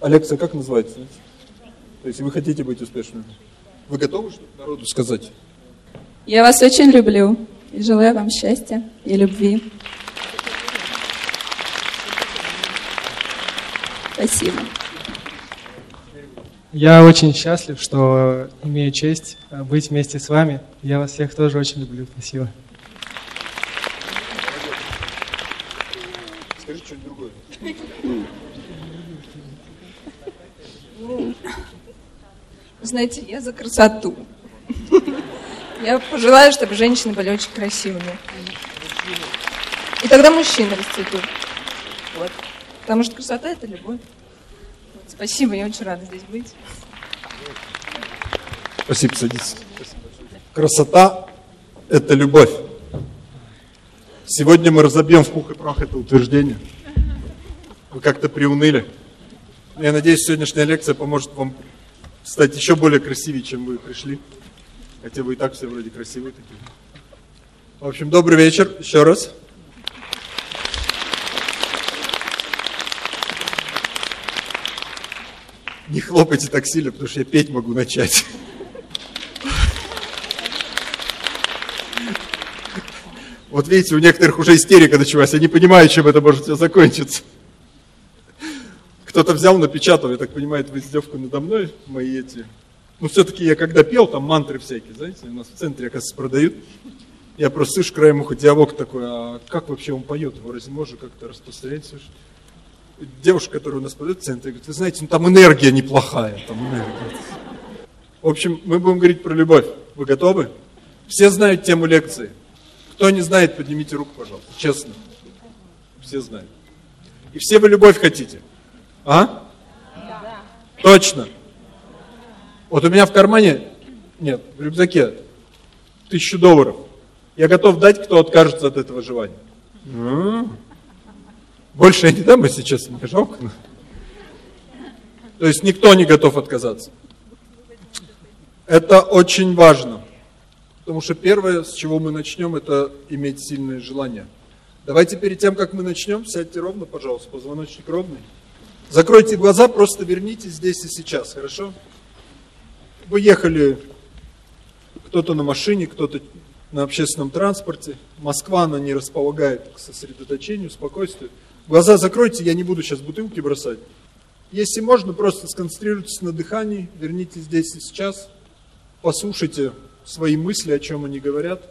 А лекция как называется? То есть вы хотите быть успешными. Вы готовы что народу сказать? Я вас очень люблю и желаю вам счастья и любви. Спасибо. Я очень счастлив, что имею честь э, быть вместе с вами. Я вас всех тоже очень люблю. Спасибо. Скажи что-нибудь другое. Знаете, я за красоту. Я пожелаю, чтобы женщины были очень красивыми. И тогда мужчины расцветут. Вот. Потому что красота – это любовь. Вот, спасибо, я очень рада здесь быть. Спасибо, садитесь. Красота – это любовь. Сегодня мы разобьем в пух и прах это утверждение. Вы как-то приуныли. Я надеюсь, сегодняшняя лекция поможет вам стать еще более красивее, чем вы пришли. Хотя вы и так все вроде красивые такие. В общем, добрый вечер еще раз. Не хлопайте так сильно, потому что я петь могу начать. Вот видите, у некоторых уже истерика началась, я не понимаю, чем это может все закончиться. Кто-то взял, напечатал, я так понимаю, эту издевку надо мной, мои эти. Ну, все-таки я когда пел, там мантры всякие, знаете, у нас в центре, оказывается, продают. Я просто слышу краем уха диалог такой, а как вообще он поет, его разве можно как-то распространять, слышишь? Девушка, которая у нас поет в центре, говорит, вы знаете, ну там энергия неплохая, там энергия. В общем, мы будем говорить про любовь. Вы готовы? Все знают тему лекции. Кто не знает, поднимите руку, пожалуйста. Честно. Все знают. И все вы любовь хотите. А? Да. Точно. Вот у меня в кармане, нет, в рюкзаке тысячу долларов. Я готов дать, кто откажется от этого желания. Больше я не дам, если честно, мне жалко. То есть никто не готов отказаться. Это очень важно. Потому что первое, с чего мы начнем, это иметь сильное желание. Давайте перед тем, как мы начнем, сядьте ровно, пожалуйста, позвоночник ровный. Закройте глаза, просто вернитесь здесь и сейчас, хорошо? Вы ехали, кто-то на машине, кто-то на общественном транспорте. Москва, она не располагает к сосредоточению, спокойствию. Глаза закройте, я не буду сейчас бутылки бросать. Если можно, просто сконцентрируйтесь на дыхании, вернитесь здесь и сейчас, послушайте свои мысли, о чем они говорят.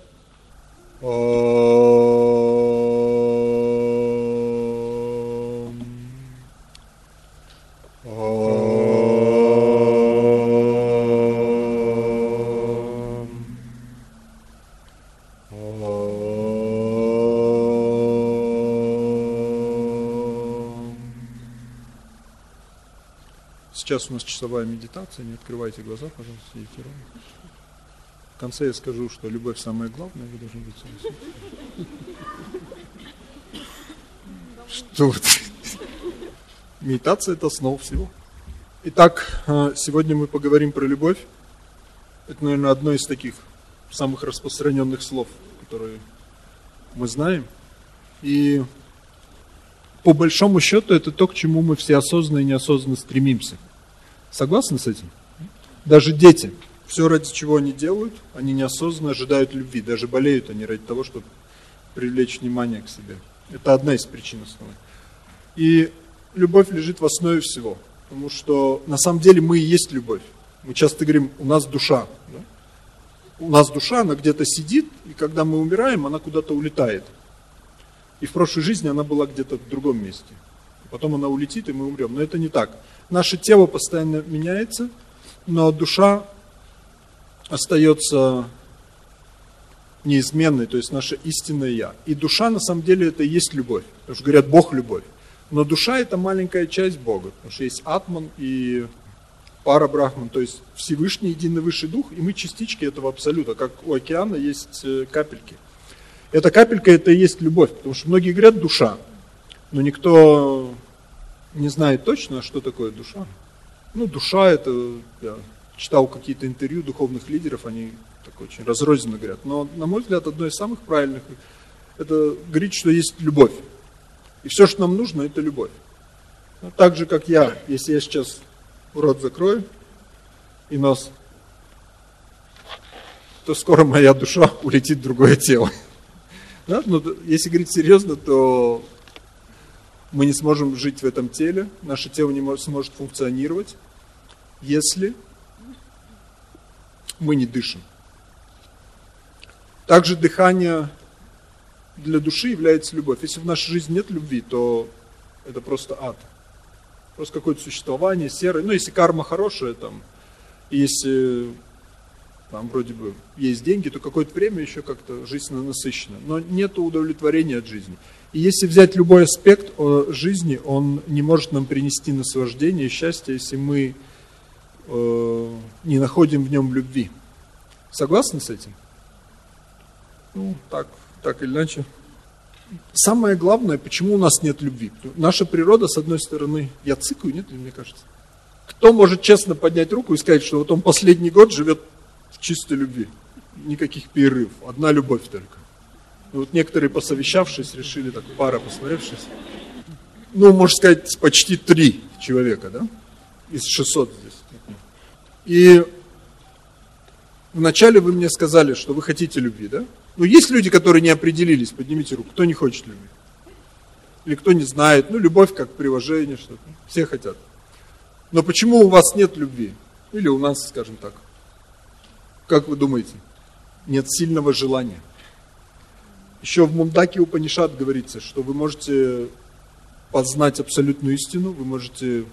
Сейчас у нас часовая медитация, не открывайте глаза, пожалуйста, сидите ровно. В конце я скажу, что любовь самое главное, вы должны быть Что вот? Медитация – это основа всего. Итак, э, сегодня мы поговорим про любовь. Это, наверное, одно из таких самых распространенных слов, которые мы знаем. И по большому счету это то, к чему мы все осознанно и неосознанно стремимся. Согласны с этим? Даже дети – все, ради чего они делают, они неосознанно ожидают любви. Даже болеют они ради того, чтобы привлечь внимание к себе. Это одна из причин основных. И любовь лежит в основе всего. Потому что на самом деле мы и есть любовь. Мы часто говорим, у нас душа. Да? У нас душа, она где-то сидит, и когда мы умираем, она куда-то улетает. И в прошлой жизни она была где-то в другом месте. Потом она улетит, и мы умрем. Но это не так. Наше тело постоянно меняется, но душа остается неизменной, то есть наше истинное Я. И душа на самом деле это и есть любовь. Потому что говорят, Бог любовь. Но душа это маленькая часть Бога. Потому что есть Атман и пара Брахман, то есть Всевышний единый высший дух, и мы частички этого абсолюта, как у океана есть э, капельки. Эта капелька это и есть любовь, потому что многие говорят душа, но никто не знает точно, что такое душа. Ну, душа это, я читал какие-то интервью духовных лидеров, они так очень разрозненно говорят. Но, на мой взгляд, одно из самых правильных, это говорить, что есть любовь. И все, что нам нужно, это любовь. Ну, так же, как я, если я сейчас рот закрою и нос, то скоро моя душа улетит в другое тело. Да? Но ну, если говорить серьезно, то мы не сможем жить в этом теле, наше тело не сможет функционировать, если мы не дышим. Также дыхание для души является любовь. Если в нашей жизни нет любви, то это просто ад. Просто какое-то существование серое. Ну, если карма хорошая, там, если там вроде бы есть деньги, то какое-то время еще как-то жизнь насыщена. Но нет удовлетворения от жизни. И если взять любой аспект жизни, он не может нам принести наслаждение и счастье, если мы э, не находим в нем любви. Согласны с этим? Ну, так, так или иначе. Самое главное, почему у нас нет любви. Наша природа, с одной стороны, я цикаю, нет ли, мне кажется? Кто может честно поднять руку и сказать, что вот он последний год живет в чистой любви? Никаких перерывов, одна любовь только. Вот некоторые, посовещавшись, решили, так, пара посмотревшись, ну, можно сказать, почти три человека, да, из 600 здесь. И вначале вы мне сказали, что вы хотите любви, да? Ну, есть люди, которые не определились, поднимите руку, кто не хочет любви? Или кто не знает, ну, любовь как приложение, что-то. Все хотят. Но почему у вас нет любви? Или у нас, скажем так. Как вы думаете? Нет сильного желания. Еще в Мундаке Упанишат говорится, что вы можете познать абсолютную истину, вы можете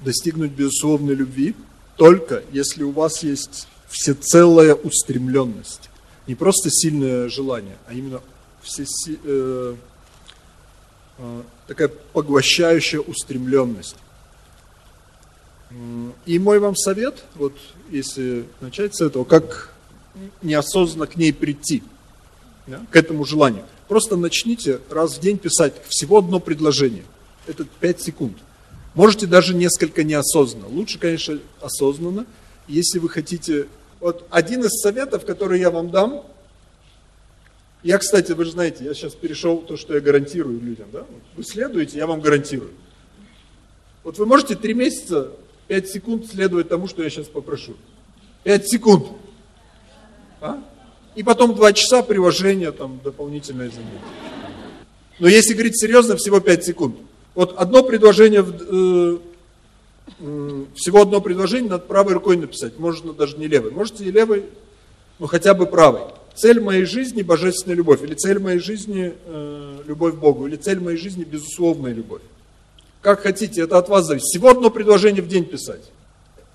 достигнуть безусловной любви, только если у вас есть всецелая устремленность. Не просто сильное желание, а именно все, э, э, такая поглощающая устремленность. И мой вам совет, вот если начать с этого, как неосознанно к ней прийти – да, к этому желанию. Просто начните раз в день писать всего одно предложение. Это 5 секунд. Можете даже несколько неосознанно. Лучше, конечно, осознанно. Если вы хотите... Вот один из советов, который я вам дам, я, кстати, вы же знаете, я сейчас перешел то, что я гарантирую людям, да? Вы следуете, я вам гарантирую. Вот вы можете три месяца, пять секунд следовать тому, что я сейчас попрошу. Пять секунд. А? И потом два часа приложения, там, дополнительное занятие. Но если говорить серьезно, всего 5 секунд. Вот одно предложение, э, э, всего одно предложение над правой рукой написать. Можно даже не левой. Можете и левой, но хотя бы правой. Цель моей жизни – божественная любовь. Или цель моей жизни э, – любовь к Богу. Или цель моей жизни – безусловная любовь. Как хотите, это от вас зависит. Всего одно предложение в день писать.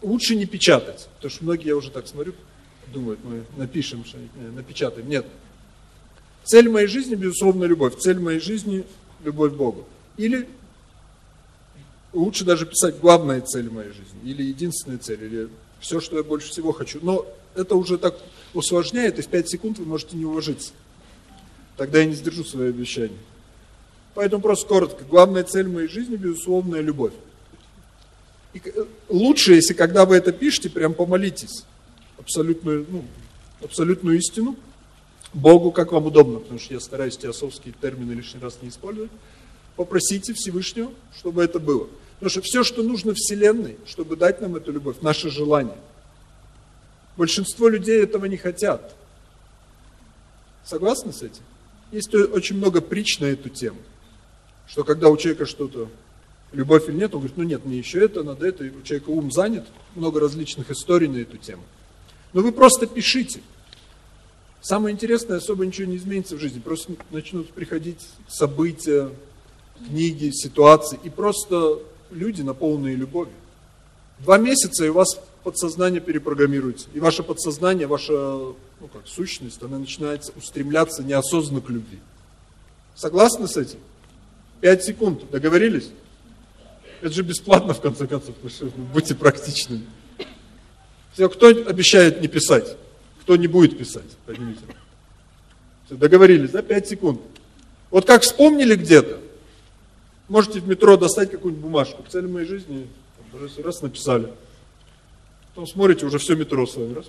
Лучше не печатать. Потому что многие, я уже так смотрю, думают, мы напишем, напечатаем. Нет. Цель моей жизни, безусловно, любовь. Цель моей жизни – любовь к Богу. Или лучше даже писать главная цель моей жизни, или единственная цель, или все, что я больше всего хочу. Но это уже так усложняет, и в 5 секунд вы можете не уложиться. Тогда я не сдержу свои обещания. Поэтому просто коротко. Главная цель моей жизни, безусловная любовь. И э, лучше, если когда вы это пишете, прям помолитесь абсолютную, ну, абсолютную истину, Богу, как вам удобно, потому что я стараюсь теософские термины лишний раз не использовать, попросите Всевышнего, чтобы это было. Потому что все, что нужно Вселенной, чтобы дать нам эту любовь, наше желание. Большинство людей этого не хотят. Согласны с этим? Есть очень много притч на эту тему, что когда у человека что-то, любовь или нет, он говорит, ну нет, мне еще это, надо это, и у человека ум занят, много различных историй на эту тему. Но вы просто пишите. Самое интересное, особо ничего не изменится в жизни. Просто начнут приходить события, книги, ситуации, и просто люди, наполненные любовью. Два месяца, и у вас подсознание перепрограммируется. И ваше подсознание, ваша ну как, сущность, она начинает устремляться неосознанно к любви. Согласны с этим? Пять секунд. Договорились? Это же бесплатно, в конце концов. Будьте практичными. Кто обещает не писать? Кто не будет писать? Поднимите. Договорились, да? Пять секунд. Вот как вспомнили где-то, можете в метро достать какую-нибудь бумажку. Цель моей жизни, раз написали. Потом смотрите, уже все метро с вами, раз.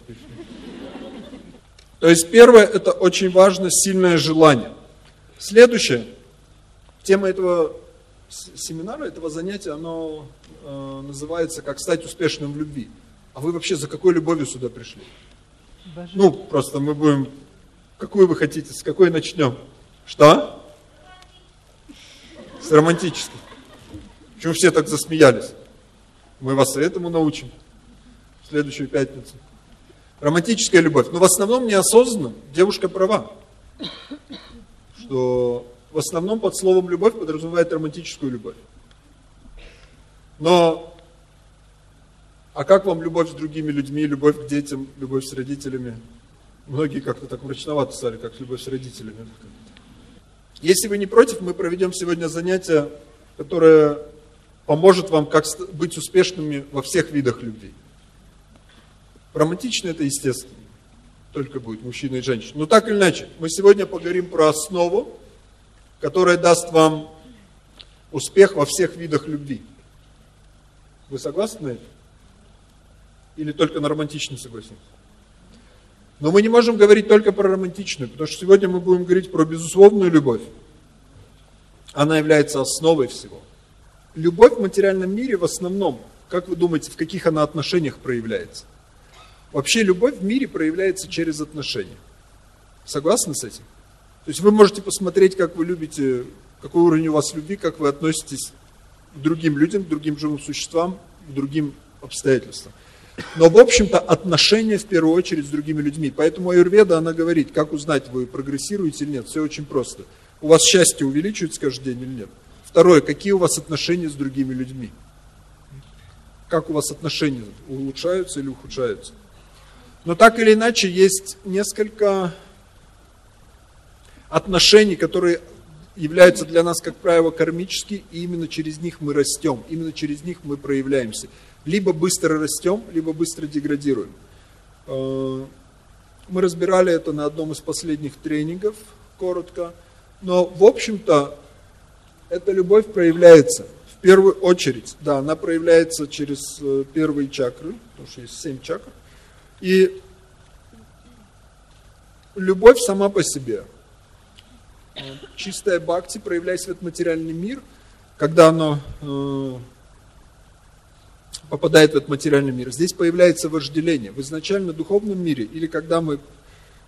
То есть первое, это очень важно, сильное желание. Следующее, тема этого семинара, этого занятия, оно э, называется «Как стать успешным в любви». А вы вообще за какой любовью сюда пришли? Ну, просто мы будем... Какую вы хотите? С какой начнем? Что? С романтической. Почему все так засмеялись? Мы вас этому научим в следующую пятницу. Романтическая любовь. Но в основном неосознанно девушка права, что в основном под словом любовь подразумевает романтическую любовь. Но, а как вам любовь с другими людьми, любовь к детям, любовь с родителями? Многие как-то так мрачновато стали, как любовь с родителями. Если вы не против, мы проведем сегодня занятие, которое поможет вам как быть успешными во всех видах любви. Романтично это естественно, только будет мужчина и женщина. Но так или иначе, мы сегодня поговорим про основу, которая даст вам успех во всех видах любви. Вы согласны на это? Или только на романтичную согласитесь? Но мы не можем говорить только про романтичную, потому что сегодня мы будем говорить про безусловную любовь. Она является основой всего. Любовь в материальном мире в основном, как вы думаете, в каких она отношениях проявляется? Вообще любовь в мире проявляется через отношения. Согласны с этим? То есть вы можете посмотреть, как вы любите, какой уровень у вас любви, как вы относитесь к другим людям, к другим живым существам, к другим обстоятельствам. Но, в общем-то, отношения в первую очередь с другими людьми. Поэтому Аюрведа, она говорит, как узнать, вы прогрессируете или нет. Все очень просто. У вас счастье увеличивается каждый день или нет? Второе, какие у вас отношения с другими людьми? Как у вас отношения улучшаются или ухудшаются? Но так или иначе есть несколько отношений, которые являются для нас, как правило, кармические, и именно через них мы растем, именно через них мы проявляемся. Либо быстро растем, либо быстро деградируем. Э, мы разбирали это на одном из последних тренингов, коротко. Но, в общем-то, эта любовь проявляется в первую очередь. Да, она проявляется через э, первые чакры, потому что есть семь чакр. И любовь сама по себе – чистая бхакти, проявляясь в этот материальный мир, когда оно э, попадает в этот материальный мир, здесь появляется вожделение. В изначально духовном мире, или когда мы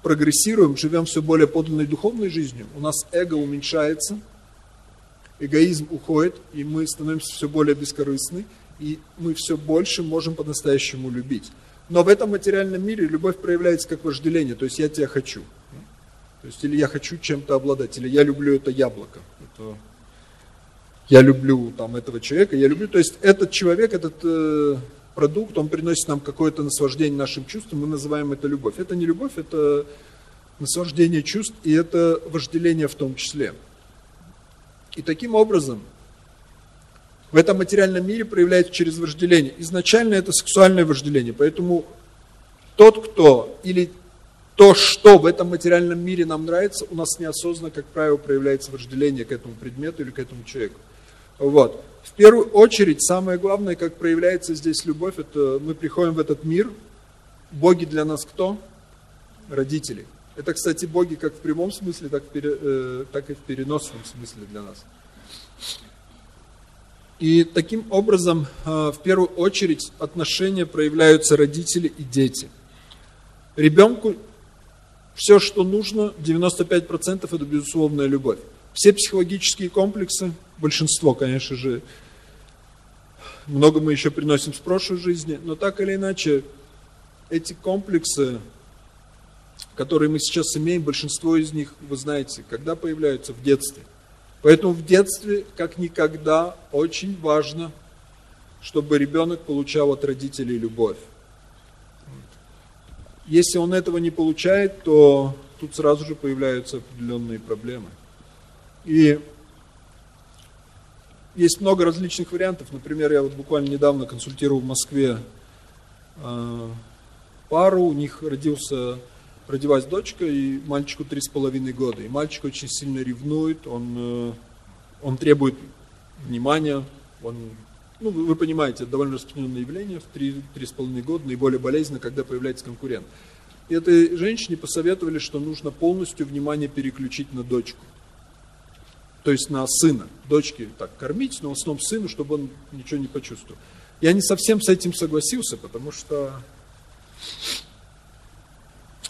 прогрессируем, живем все более подлинной духовной жизнью, у нас эго уменьшается, эгоизм уходит, и мы становимся все более бескорыстны, и мы все больше можем по-настоящему любить. Но в этом материальном мире любовь проявляется как вожделение, то есть я тебя хочу. То есть или я хочу чем-то обладать, или я люблю это яблоко. Это, я люблю там этого человека, я люблю, то есть этот человек, этот э, продукт, он приносит нам какое-то наслаждение нашим чувствам, мы называем это любовь. Это не любовь, это наслаждение чувств, и это вожделение в том числе. И таким образом, в этом материальном мире проявляется через вожделение. Изначально это сексуальное вожделение, поэтому тот, кто, или то, что в этом материальном мире нам нравится, у нас неосознанно, как правило, проявляется вожделение к этому предмету или к этому человеку. Вот. В первую очередь, самое главное, как проявляется здесь любовь, это мы приходим в этот мир. Боги для нас кто? Родители. Это, кстати, боги как в прямом смысле, так, в пере, э, так и в переносном смысле для нас. И таким образом, э, в первую очередь, отношения проявляются родители и дети. Ребенку все, что нужно, 95% это безусловная любовь. Все психологические комплексы, большинство, конечно же, много мы еще приносим с прошлой жизни, но так или иначе, эти комплексы, которые мы сейчас имеем, большинство из них, вы знаете, когда появляются? В детстве. Поэтому в детстве, как никогда, очень важно, чтобы ребенок получал от родителей любовь. Если он этого не получает, то тут сразу же появляются определенные проблемы. И есть много различных вариантов. Например, я вот буквально недавно консультировал в Москве э, пару, у них родился, родилась дочка, и мальчику три с половиной года. И мальчик очень сильно ревнует, он, э, он требует внимания, он ну, вы понимаете, это довольно распространенное явление в 3-3,5 года, наиболее болезненно, когда появляется конкурент. И этой женщине посоветовали, что нужно полностью внимание переключить на дочку. То есть на сына. Дочке так кормить, но в основном сыну, чтобы он ничего не почувствовал. Я не совсем с этим согласился, потому что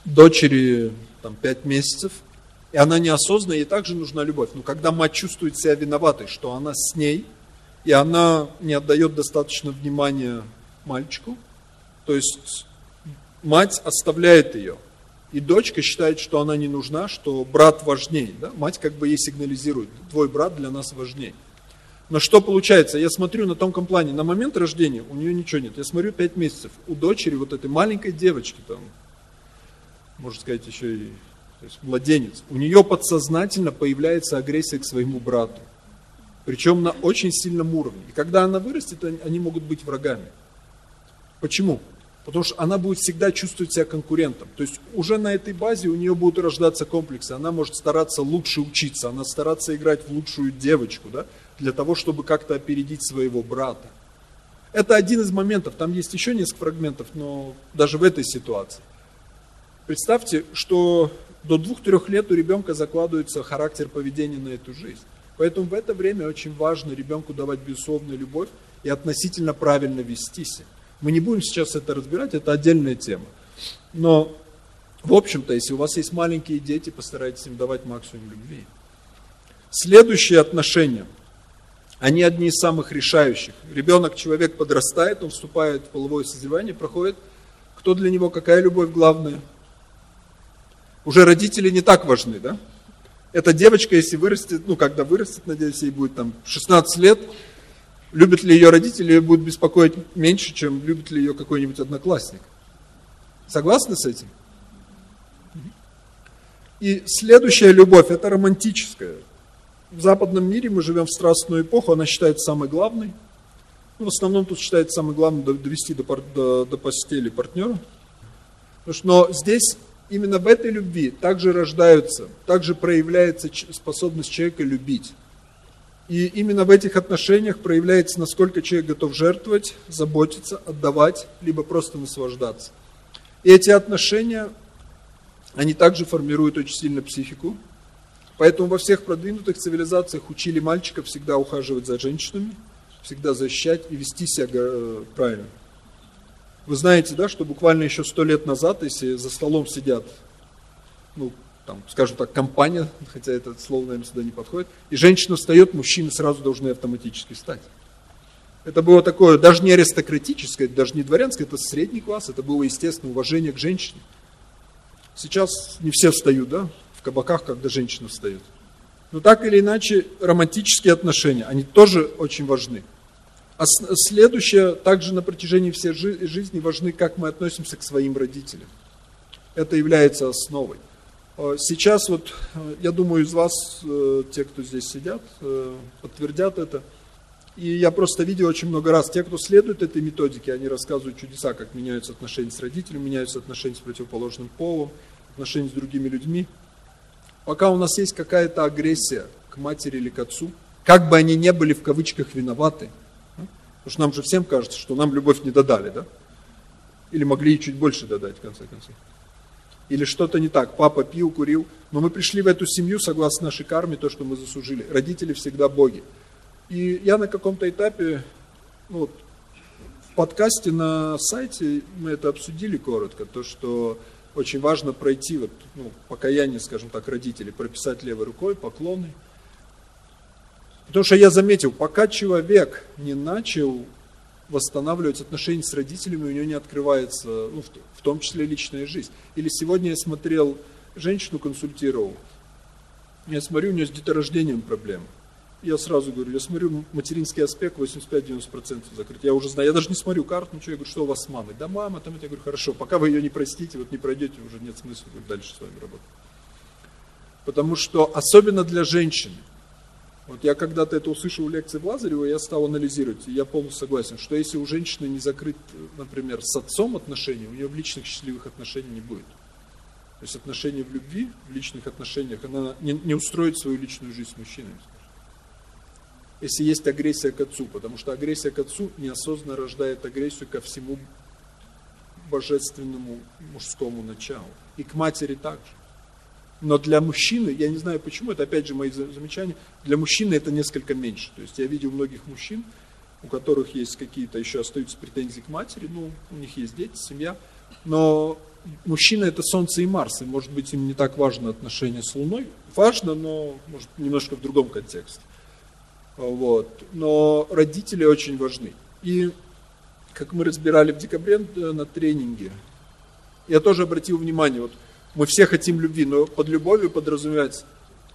дочери там 5 месяцев, и она неосознанно, ей также нужна любовь. Но когда мать чувствует себя виноватой, что она с ней, и она не отдает достаточно внимания мальчику, то есть мать оставляет ее, и дочка считает, что она не нужна, что брат важнее. Да? Мать как бы ей сигнализирует, твой брат для нас важнее. Но что получается? Я смотрю на тонком плане, на момент рождения у нее ничего нет. Я смотрю 5 месяцев. У дочери, вот этой маленькой девочки, там, можно сказать, еще и есть младенец, у нее подсознательно появляется агрессия к своему брату. Причем на очень сильном уровне. И когда она вырастет, они могут быть врагами. Почему? Потому что она будет всегда чувствовать себя конкурентом. То есть уже на этой базе у нее будут рождаться комплексы. Она может стараться лучше учиться, она стараться играть в лучшую девочку, да, для того, чтобы как-то опередить своего брата. Это один из моментов, там есть еще несколько фрагментов, но даже в этой ситуации. Представьте, что до двух-трех лет у ребенка закладывается характер поведения на эту жизнь. Поэтому в это время очень важно ребенку давать безусловную любовь и относительно правильно вести себя. Мы не будем сейчас это разбирать, это отдельная тема. Но, в общем-то, если у вас есть маленькие дети, постарайтесь им давать максимум любви. Следующие отношения, они одни из самых решающих. Ребенок, человек подрастает, он вступает в половое созревание, проходит. Кто для него, какая любовь главная? Уже родители не так важны, да? Эта девочка, если вырастет, ну, когда вырастет, надеюсь, ей будет там 16 лет, любят ли ее родители, ее будет беспокоить меньше, чем любит ли ее какой-нибудь одноклассник. Согласны с этим? И следующая любовь, это романтическая. В западном мире мы живем в страстную эпоху, она считается самой главной. Ну, в основном тут считается самой главной довести до, до, до постели партнера. Но здесь, именно в этой любви, также рождаются, также проявляется способность человека любить. И именно в этих отношениях проявляется, насколько человек готов жертвовать, заботиться, отдавать, либо просто наслаждаться. И эти отношения, они также формируют очень сильно психику. Поэтому во всех продвинутых цивилизациях учили мальчиков всегда ухаживать за женщинами, всегда защищать и вести себя э, правильно. Вы знаете, да, что буквально еще сто лет назад, если за столом сидят ну, там, скажем так, компания, хотя это слово, наверное, сюда не подходит, и женщина встает, мужчины сразу должны автоматически встать. Это было такое, даже не аристократическое, даже не дворянское, это средний класс, это было, естественно, уважение к женщине. Сейчас не все встают, да, в кабаках, когда женщина встает. Но так или иначе, романтические отношения, они тоже очень важны. А следующее, также на протяжении всей жизни важны, как мы относимся к своим родителям. Это является основой. Э, сейчас вот, э, я думаю, из вас, э, те, кто здесь сидят, подтвердят это. И я просто видел очень много раз, те, кто следует этой методике, они рассказывают чудеса, как меняются отношения с родителями, меняются отношения с противоположным полом, отношения с другими людьми. Пока у нас есть какая-то агрессия к матери или к отцу, как бы они не были в кавычках виноваты, потому что нам же всем кажется, что нам любовь не додали, да? Или могли чуть больше додать, в конце концов или что-то не так. Папа пил, курил. Но мы пришли в эту семью, согласно нашей карме, то, что мы заслужили. Родители всегда боги. И я на каком-то этапе, ну, вот, в подкасте на сайте мы это обсудили коротко, то, что очень важно пройти вот, ну, покаяние, скажем так, родителей, прописать левой рукой, поклоны. Потому что я заметил, пока человек не начал восстанавливать отношения с родителями, у нее не открывается, ну, в, в том числе личная жизнь. Или сегодня я смотрел, женщину консультировал, я смотрю, у нее с деторождением проблемы. Я сразу говорю, я смотрю, материнский аспект 85-90% закрыт. Я уже знаю, я даже не смотрю карту, ничего, я говорю, что у вас с мамой? Да мама, там, я говорю, хорошо, пока вы ее не простите, вот не пройдете, уже нет смысла дальше с вами работать. Потому что, особенно для женщины, вот я когда-то это услышал в лекции Лазарева, я стал анализировать, я полностью согласен, что если у женщины не закрыт, например, с отцом отношения, у нее в личных счастливых отношений не будет. То есть отношения в любви, в личных отношениях, она не, не устроит свою личную жизнь с мужчинами. Если есть агрессия к отцу, потому что агрессия к отцу неосознанно рождает агрессию ко всему божественному мужскому началу. И к матери также. Но для мужчины, я не знаю почему, это опять же мои замечания, для мужчины это несколько меньше. То есть я видел многих мужчин, у которых есть какие-то еще остаются претензии к матери, ну, у них есть дети, семья, но мужчина это Солнце и Марс, и может быть им не так важно отношение с Луной, важно, но может немножко в другом контексте. Вот. Но родители очень важны. И как мы разбирали в декабре на тренинге, я тоже обратил внимание, вот мы все хотим любви, но под любовью подразумевается.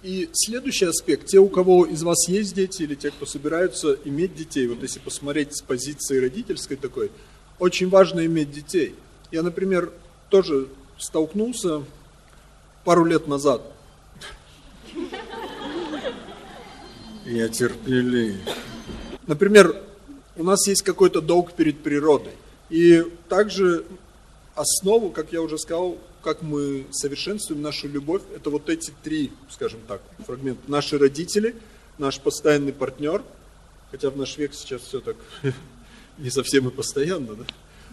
И следующий аспект, те, у кого из вас есть дети, или те, кто собираются иметь детей, вот если посмотреть с позиции родительской такой, очень важно иметь детей. Я, например, тоже столкнулся пару лет назад. Я терпелив. Например, у нас есть какой-то долг перед природой. И также основу, как я уже сказал, как мы совершенствуем нашу любовь, это вот эти три, скажем так, фрагмента. Наши родители, наш постоянный партнер, хотя в наш век сейчас все так не совсем и постоянно, да?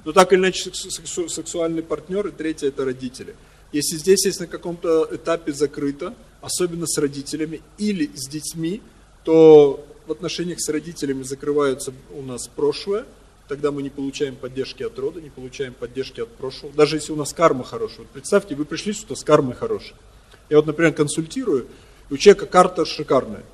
Но так или иначе сексуальный партнер, и третье это родители. Если здесь есть на каком-то этапе закрыто, особенно с родителями или с детьми, то в отношениях с родителями закрывается у нас прошлое, тогда мы не получаем поддержки от рода, не получаем поддержки от прошлого. Даже если у нас карма хорошая. Вот представьте, вы пришли сюда с кармой хорошей. Я вот, например, консультирую, и у человека карта шикарная.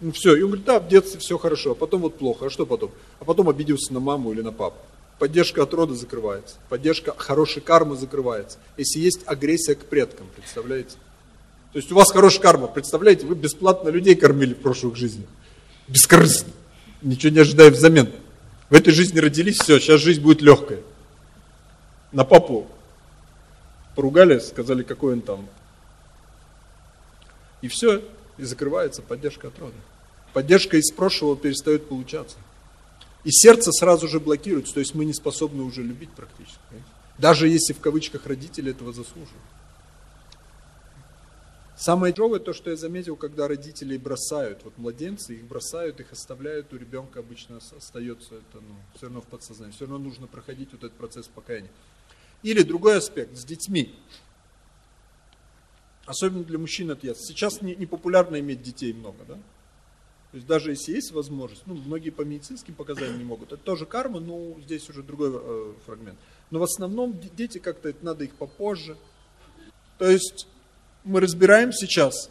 Ну все, и он говорит, да, в детстве все хорошо, а потом вот плохо, а что потом? А потом обиделся на маму или на папу. Поддержка от рода закрывается, поддержка хорошей кармы закрывается. Если есть агрессия к предкам, представляете? То есть у вас хорошая карма, представляете, вы бесплатно людей кормили в прошлых жизнях. Бескорыстно. Ничего не ожидая взамен. В этой жизни родились, все, сейчас жизнь будет легкая. На папу поругали, сказали, какой он там. И все, и закрывается поддержка от рода. Поддержка из прошлого перестает получаться. И сердце сразу же блокируется, то есть мы не способны уже любить практически. Даже если в кавычках родители этого заслуживают. Самое тяжелое то, что я заметил, когда родители бросают, вот младенцы, их бросают, их оставляют, у ребенка обычно остается это, ну, все равно в подсознании, все равно нужно проходить вот этот процесс покаяния. Или другой аспект, с детьми. Особенно для мужчин это ясно. Сейчас не, не популярно иметь детей много, да? То есть даже если есть возможность, ну, многие по медицинским показаниям не могут. Это тоже карма, но здесь уже другой э, фрагмент. Но в основном дети как-то, надо их попозже. То есть мы разбираем сейчас,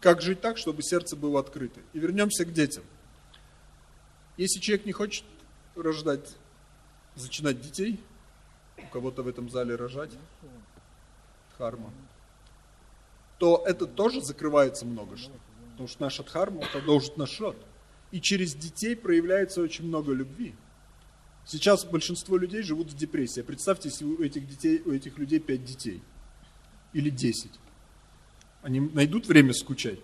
как жить так, чтобы сердце было открыто. И вернемся к детям. Если человек не хочет рождать, зачинать детей, у кого-то в этом зале рожать, харма, то это тоже закрывается много что. Потому что наша дхарма продолжит наш род. И через детей проявляется очень много любви. Сейчас большинство людей живут в депрессии. Представьте, если у этих, детей, у этих людей пять детей – или 10? Они найдут время скучать?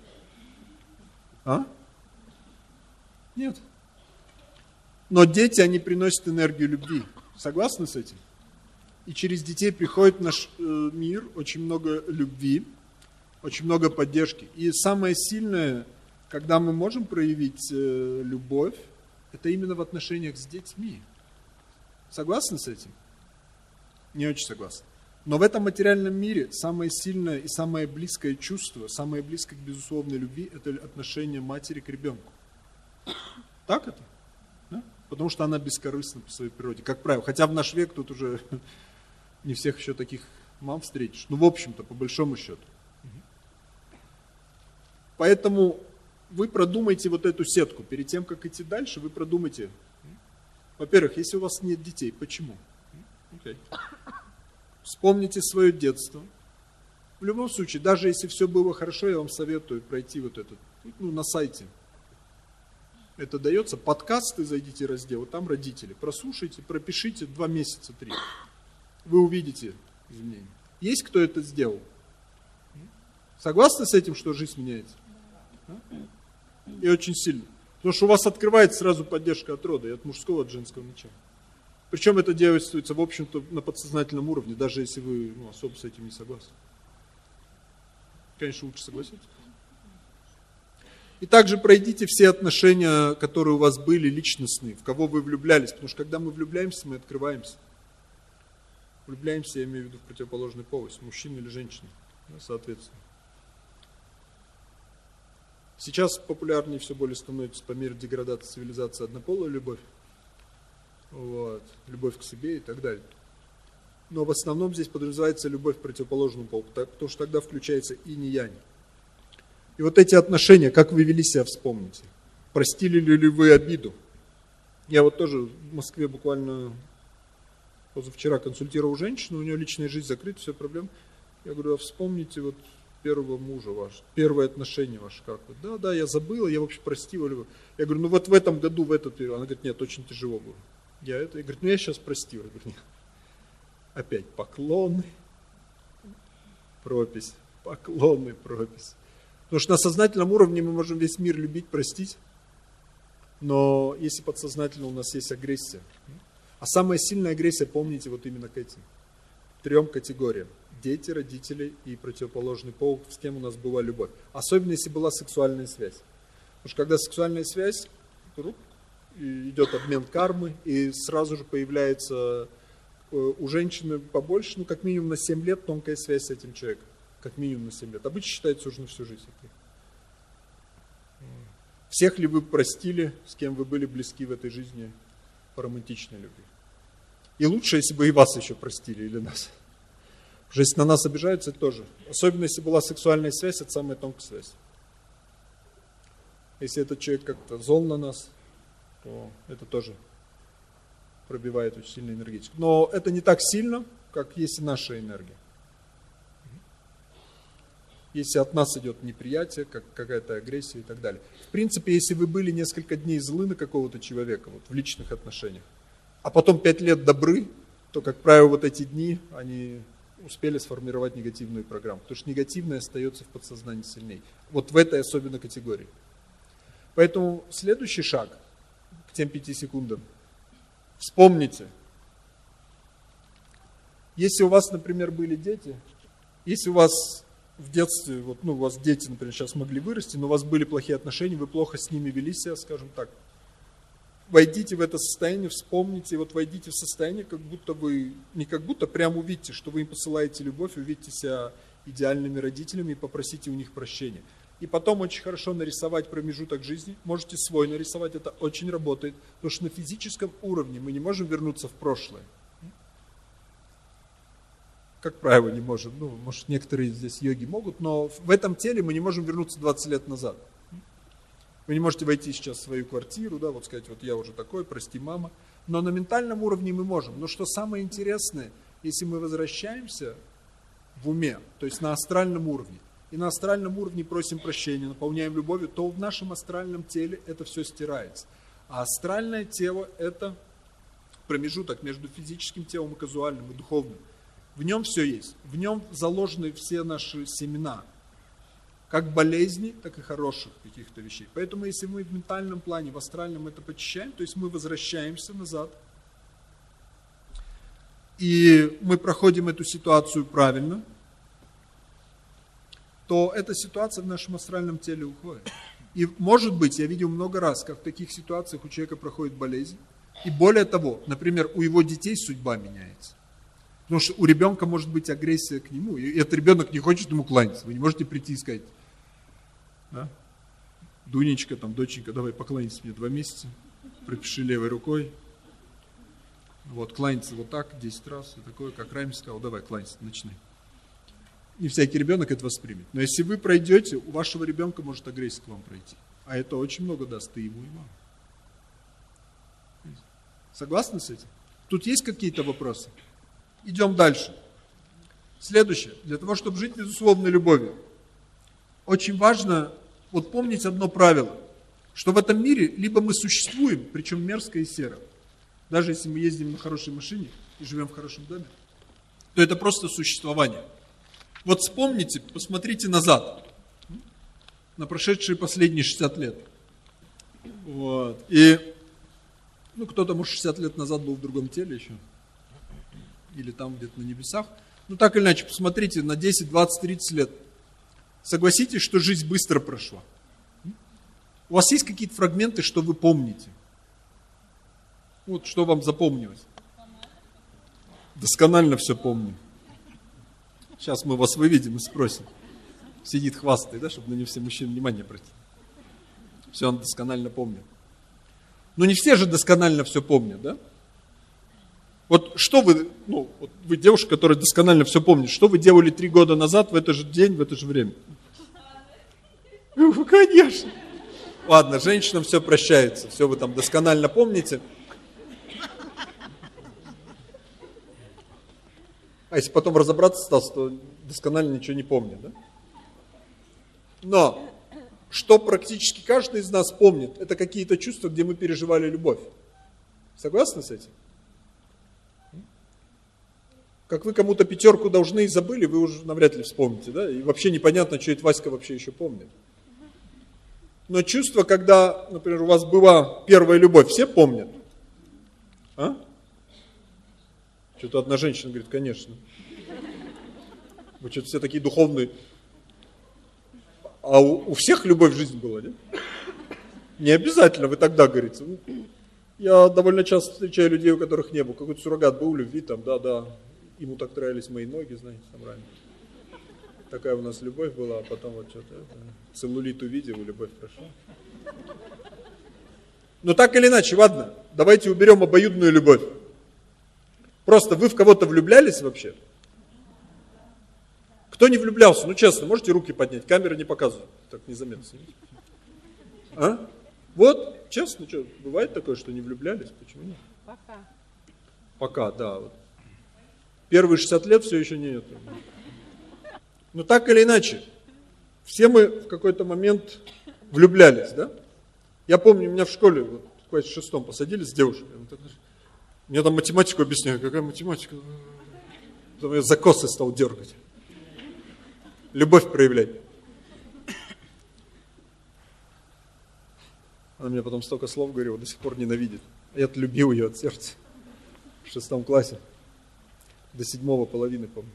А? Нет. Но дети, они приносят энергию любви. Согласны с этим? И через детей приходит в наш э, мир очень много любви, очень много поддержки. И самое сильное, когда мы можем проявить э, любовь, это именно в отношениях с детьми. Согласны с этим? Не очень согласны. Но в этом материальном мире самое сильное и самое близкое чувство, самое близкое к безусловной любви – это отношение матери к ребенку. Так это? Да? Потому что она бескорыстна по своей природе, как правило. Хотя в наш век тут уже не всех еще таких мам встретишь. Ну, в общем-то, по большому счету. Поэтому вы продумайте вот эту сетку. Перед тем, как идти дальше, вы продумайте. Во-первых, если у вас нет детей, почему? Okay. Вспомните свое детство. В любом случае, даже если все было хорошо, я вам советую пройти вот этот, ну, на сайте. Это дается, подкасты, зайдите в раздел, там родители. Прослушайте, пропишите два месяца, три. Вы увидите изменения. Есть кто это сделал? Согласны с этим, что жизнь меняется? И очень сильно. Потому что у вас открывается сразу поддержка от рода, и от мужского, от женского начала. Причем это действуется, в общем-то, на подсознательном уровне, даже если вы ну, особо с этим не согласны. Конечно, лучше согласиться. И также пройдите все отношения, которые у вас были личностные, в кого вы влюблялись. Потому что когда мы влюбляемся, мы открываемся. Влюбляемся, я имею в виду в противоположный полость, мужчина или женщина. Ну, соответственно. Сейчас популярнее все более становится по мере деградации цивилизации однополая любовь. Вот. Любовь к себе и так далее. Но в основном здесь подразумевается любовь к противоположному полу, потому что тогда включается и не янь. И вот эти отношения, как вы вели себя, вспомните. Простили ли вы обиду? Я вот тоже в Москве буквально позавчера консультировал женщину, у нее личная жизнь закрыта, все проблем. Я говорю, а вспомните вот первого мужа ваш, первое отношение ваше как вот. Да, да, я забыла, я вообще простила. Я говорю, ну вот в этом году, в этот период. Она говорит, нет, очень тяжело было. Я это, я говорю, ну я сейчас простила. Я говорю. Опять поклоны, пропись, поклоны, пропись. Потому что на сознательном уровне мы можем весь мир любить, простить. Но если подсознательно у нас есть агрессия, а самая сильная агрессия, помните, вот именно к этим трем категориям. Дети, родители и противоположный пол, с кем у нас была любовь. Особенно, если была сексуальная связь. Потому что когда сексуальная связь, идет обмен кармы, и сразу же появляется э, у женщины побольше, ну, как минимум на 7 лет тонкая связь с этим человеком. Как минимум на 7 лет. Обычно считается уже на всю жизнь. Всех ли вы простили, с кем вы были близки в этой жизни по романтичной любви? И лучше, если бы и вас еще простили или нас. Потому если на нас обижаются, это тоже. Особенно, если была сексуальная связь, это самая тонкая связь. Если этот человек как-то зол на нас, то это тоже пробивает очень сильно энергетику. Но это не так сильно, как есть наша энергия. Если от нас идет неприятие, как какая-то агрессия и так далее. В принципе, если вы были несколько дней злы на какого-то человека вот, в личных отношениях, а потом пять лет добры, то, как правило, вот эти дни, они успели сформировать негативную программу. Потому что негативное остается в подсознании сильнее. Вот в этой особенно категории. Поэтому следующий шаг тем пяти секундам. Вспомните. Если у вас, например, были дети, если у вас в детстве, вот, ну, у вас дети, например, сейчас могли вырасти, но у вас были плохие отношения, вы плохо с ними вели себя, скажем так, войдите в это состояние, вспомните, вот войдите в состояние, как будто вы, не как будто, прям увидите, что вы им посылаете любовь, увидите себя идеальными родителями и попросите у них прощения. И потом очень хорошо нарисовать промежуток жизни. Можете свой нарисовать, это очень работает. Потому что на физическом уровне мы не можем вернуться в прошлое. Как правило, не можем. Ну, может, некоторые здесь йоги могут, но в этом теле мы не можем вернуться 20 лет назад. Вы не можете войти сейчас в свою квартиру, да, вот сказать, вот я уже такой, прости, мама. Но на ментальном уровне мы можем. Но что самое интересное, если мы возвращаемся в уме, то есть на астральном уровне, и на астральном уровне просим прощения, наполняем любовью, то в нашем астральном теле это все стирается. А астральное тело – это промежуток между физическим телом и казуальным, и духовным. В нем все есть. В нем заложены все наши семена. Как болезни, так и хороших каких-то вещей. Поэтому если мы в ментальном плане, в астральном это почищаем, то есть мы возвращаемся назад, и мы проходим эту ситуацию правильно – то эта ситуация в нашем астральном теле уходит. И может быть, я видел много раз, как в таких ситуациях у человека проходит болезнь. И более того, например, у его детей судьба меняется. Потому что у ребенка может быть агрессия к нему, и этот ребенок не хочет ему кланяться. Вы не можете прийти и сказать, да? Дунечка, там, доченька, давай покланяйся мне два месяца, пропиши левой рукой. Вот, кланяться вот так 10 раз, и такое, как Райм сказал, давай, кланяйся, начинай не всякий ребенок это воспримет. Но если вы пройдете, у вашего ребенка может агрессия к вам пройти. А это очень много даст и ему, и вам. Согласны с этим? Тут есть какие-то вопросы? Идем дальше. Следующее. Для того, чтобы жить безусловной любовью, очень важно вот помнить одно правило, что в этом мире либо мы существуем, причем мерзко и серо, даже если мы ездим на хорошей машине и живем в хорошем доме, то это просто существование – вот вспомните, посмотрите назад, на прошедшие последние 60 лет. Вот. И, ну, кто-то, может, 60 лет назад был в другом теле еще, или там где-то на небесах. Ну, так или иначе, посмотрите на 10, 20, 30 лет. Согласитесь, что жизнь быстро прошла. У вас есть какие-то фрагменты, что вы помните? Вот что вам запомнилось? Досконально все помню. Сейчас мы вас выведем и спросим. Сидит хвастает, да, чтобы на него все мужчины внимание обратили. Все он досконально помнит. Но не все же досконально все помнят, да? Вот что вы, ну, вот вы девушка, которая досконально все помнит, что вы делали три года назад в этот же день, в это же время? Ну, конечно. Ладно, женщинам все прощается, все вы там досконально помните. А если потом разобраться стал, то досконально ничего не помнит, да? Но что практически каждый из нас помнит, это какие-то чувства, где мы переживали любовь. Согласны с этим? Как вы кому-то пятерку должны и забыли, вы уже навряд ли вспомните, да? И вообще непонятно, что это Васька вообще еще помнит. Но чувство, когда, например, у вас была первая любовь, все помнят? А? Что-то одна женщина говорит, конечно. Вы что-то все такие духовные. А у, у всех любовь в жизни была, нет? Не обязательно, вы тогда говорите. Я довольно часто встречаю людей, у которых не было. Какой-то суррогат был любви, там, да, да, ему так нравились мои ноги, знаете, там ранее. Такая у нас любовь была, а потом вот что-то, это, целлулит увидел, и любовь прошла. Но так или иначе, ладно, давайте уберем обоюдную любовь. Просто вы в кого-то влюблялись вообще? Кто не влюблялся? Ну, честно, можете руки поднять? Камера не показывает. Так незаметно. А? Вот, честно, что, бывает такое, что не влюблялись? Почему нет? Пока. Пока, да. Вот. Первые 60 лет все еще нет. Но так или иначе, все мы в какой-то момент влюблялись, да? Я помню, меня в школе, вот, в шестом посадили с девушкой. Мне там математику объясняют. Какая математика? Потом я за косы стал дергать любовь проявлять. Она мне потом столько слов говорила, до сих пор ненавидит. Я любил ее от сердца. В шестом классе. До седьмого половины, помню.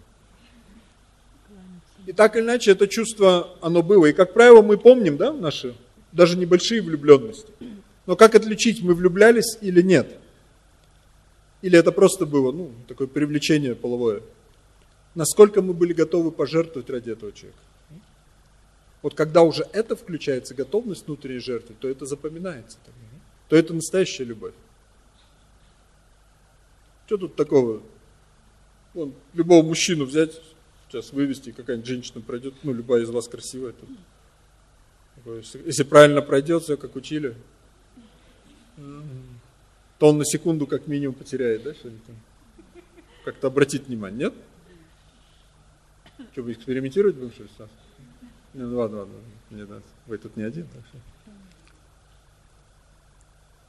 И так или иначе, это чувство, оно было. И, как правило, мы помним, да, наши, даже небольшие влюбленности. Но как отличить, мы влюблялись или нет? Или это просто было, ну, такое привлечение половое? Насколько мы были готовы пожертвовать ради этого человека. Вот когда уже это включается, готовность внутренней жертвы, то это запоминается. То это настоящая любовь. Что тут такого? Вон, любого мужчину взять, сейчас вывести, какая-нибудь женщина пройдет, ну, любая из вас красивая. Тут. Если правильно пройдет, все как учили, то он на секунду как минимум потеряет, да, что-нибудь Как-то обратить внимание, нет? Что, экспериментировать будем, что ли, Стас? Не, ну ладно, ладно, не, да, вы тут не один. Так что.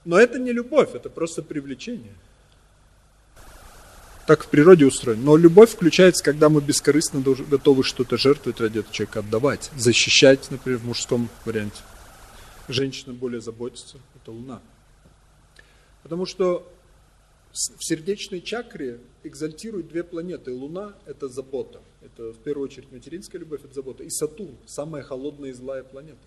Но это не любовь, это просто привлечение. Так в природе устроено. Но любовь включается, когда мы бескорыстно готовы что-то жертвовать ради этого человека, отдавать, защищать, например, в мужском варианте. Женщина более заботится, это луна. Потому что в сердечной чакре экзальтируют две планеты. Луна – это забота. Это в первую очередь материнская любовь, это забота. И Сатурн – самая холодная и злая планета.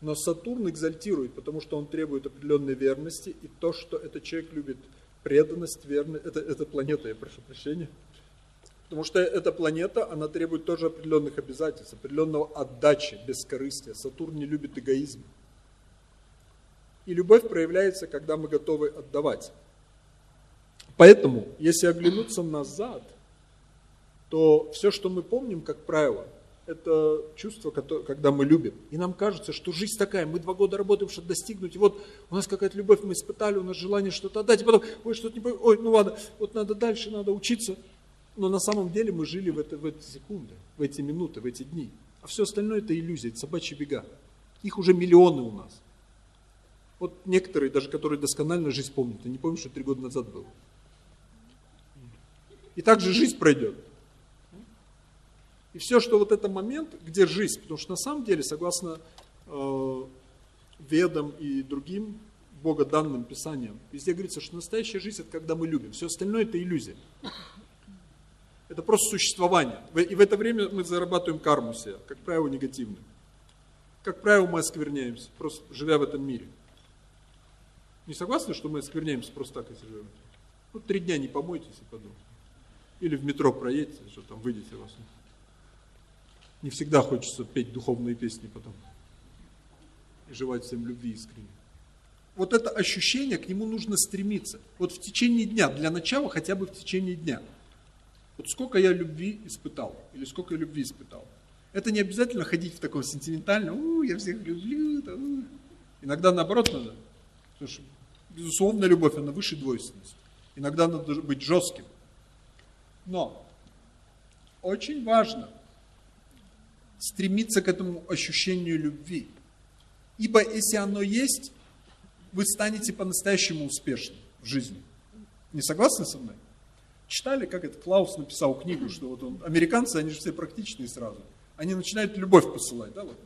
Но Сатурн экзальтирует, потому что он требует определенной верности. И то, что этот человек любит преданность, верность, это, это планета, я прошу прощения. Потому что эта планета, она требует тоже определенных обязательств, определенного отдачи, бескорыстия. Сатурн не любит эгоизм. И любовь проявляется, когда мы готовы отдавать. Поэтому, если оглянуться назад, то все, что мы помним, как правило, это чувство, когда мы любим. И нам кажется, что жизнь такая, мы два года работаем, чтобы достигнуть, и вот у нас какая-то любовь, мы испытали, у нас желание что-то отдать, и потом, ой, что-то не ой, ну ладно, вот надо дальше, надо учиться. Но на самом деле мы жили в, это, в эти секунды, в эти минуты, в эти дни. А все остальное это иллюзия, это собачьи бега. Их уже миллионы у нас. Вот некоторые, даже которые досконально жизнь помнят, они помнят, что три года назад было. И также жизнь пройдет. И все, что вот этот момент, где жизнь, потому что на самом деле, согласно э, ведам и другим богоданным писаниям, везде говорится, что настоящая жизнь это когда мы любим. Все остальное это иллюзия. Это просто существование. И в это время мы зарабатываем карму себе, как правило, негативную. Как правило, мы оскверняемся, просто живя в этом мире. Не согласны, что мы оскверняемся просто так, если живем? Ну, три дня не помойтесь и подумайте. Или в метро проедете, что там выйдете вас. Не всегда хочется петь духовные песни потом. И желать всем любви искренне. Вот это ощущение, к нему нужно стремиться. Вот в течение дня, для начала хотя бы в течение дня. Вот сколько я любви испытал, или сколько я любви испытал. Это не обязательно ходить в таком сентиментальном, у, я всех люблю. Да. Иногда наоборот надо. Потому что, безусловно, любовь, она выше двойственности. Иногда надо быть жестким. Но очень важно стремиться к этому ощущению любви. Ибо если оно есть, вы станете по-настоящему успешным в жизни. Не согласны со мной? Читали, как это Клаус написал книгу, что вот он, американцы, они же все практичные сразу. Они начинают любовь посылать, да, вот.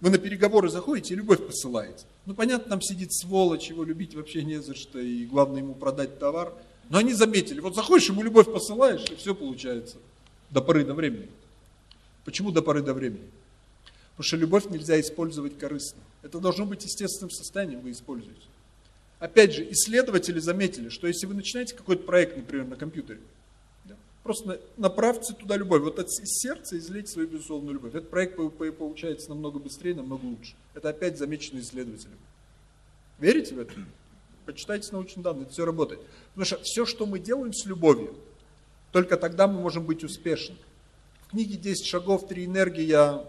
Вы на переговоры заходите и любовь посылаете. Ну, понятно, там сидит сволочь, его любить вообще не за что, и главное ему продать товар. Но они заметили, вот заходишь, ему любовь посылаешь, и все получается. До поры до времени. Почему до поры до времени? Потому что любовь нельзя использовать корыстно. Это должно быть естественным состоянием, вы используете. Опять же, исследователи заметили, что если вы начинаете какой-то проект, например, на компьютере, просто направьте туда любовь. Вот от сердца излейте свою безусловную любовь. Этот проект получается намного быстрее, намного лучше. Это опять замечено исследователями. Верите в это? Почитайте научные данные, это все работает. Потому что все, что мы делаем с любовью, только тогда мы можем быть успешны. В книге «10 шагов, 3 энергии» я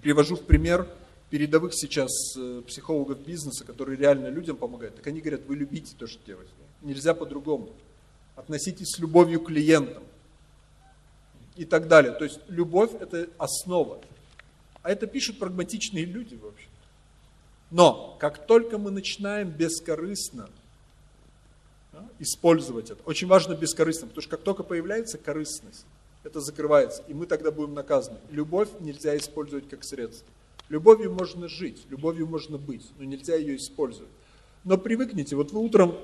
привожу в пример – передовых сейчас э, психологов бизнеса, которые реально людям помогают, так они говорят, вы любите то, что делаете. Нельзя по-другому. Относитесь с любовью к клиентам. И так далее. То есть любовь это основа. А это пишут прагматичные люди вообще. Но как только мы начинаем бескорыстно да, использовать это, очень важно бескорыстно, потому что как только появляется корыстность, это закрывается, и мы тогда будем наказаны. Любовь нельзя использовать как средство. Любовью можно жить, любовью можно быть, но нельзя ее использовать. Но привыкните, вот вы утром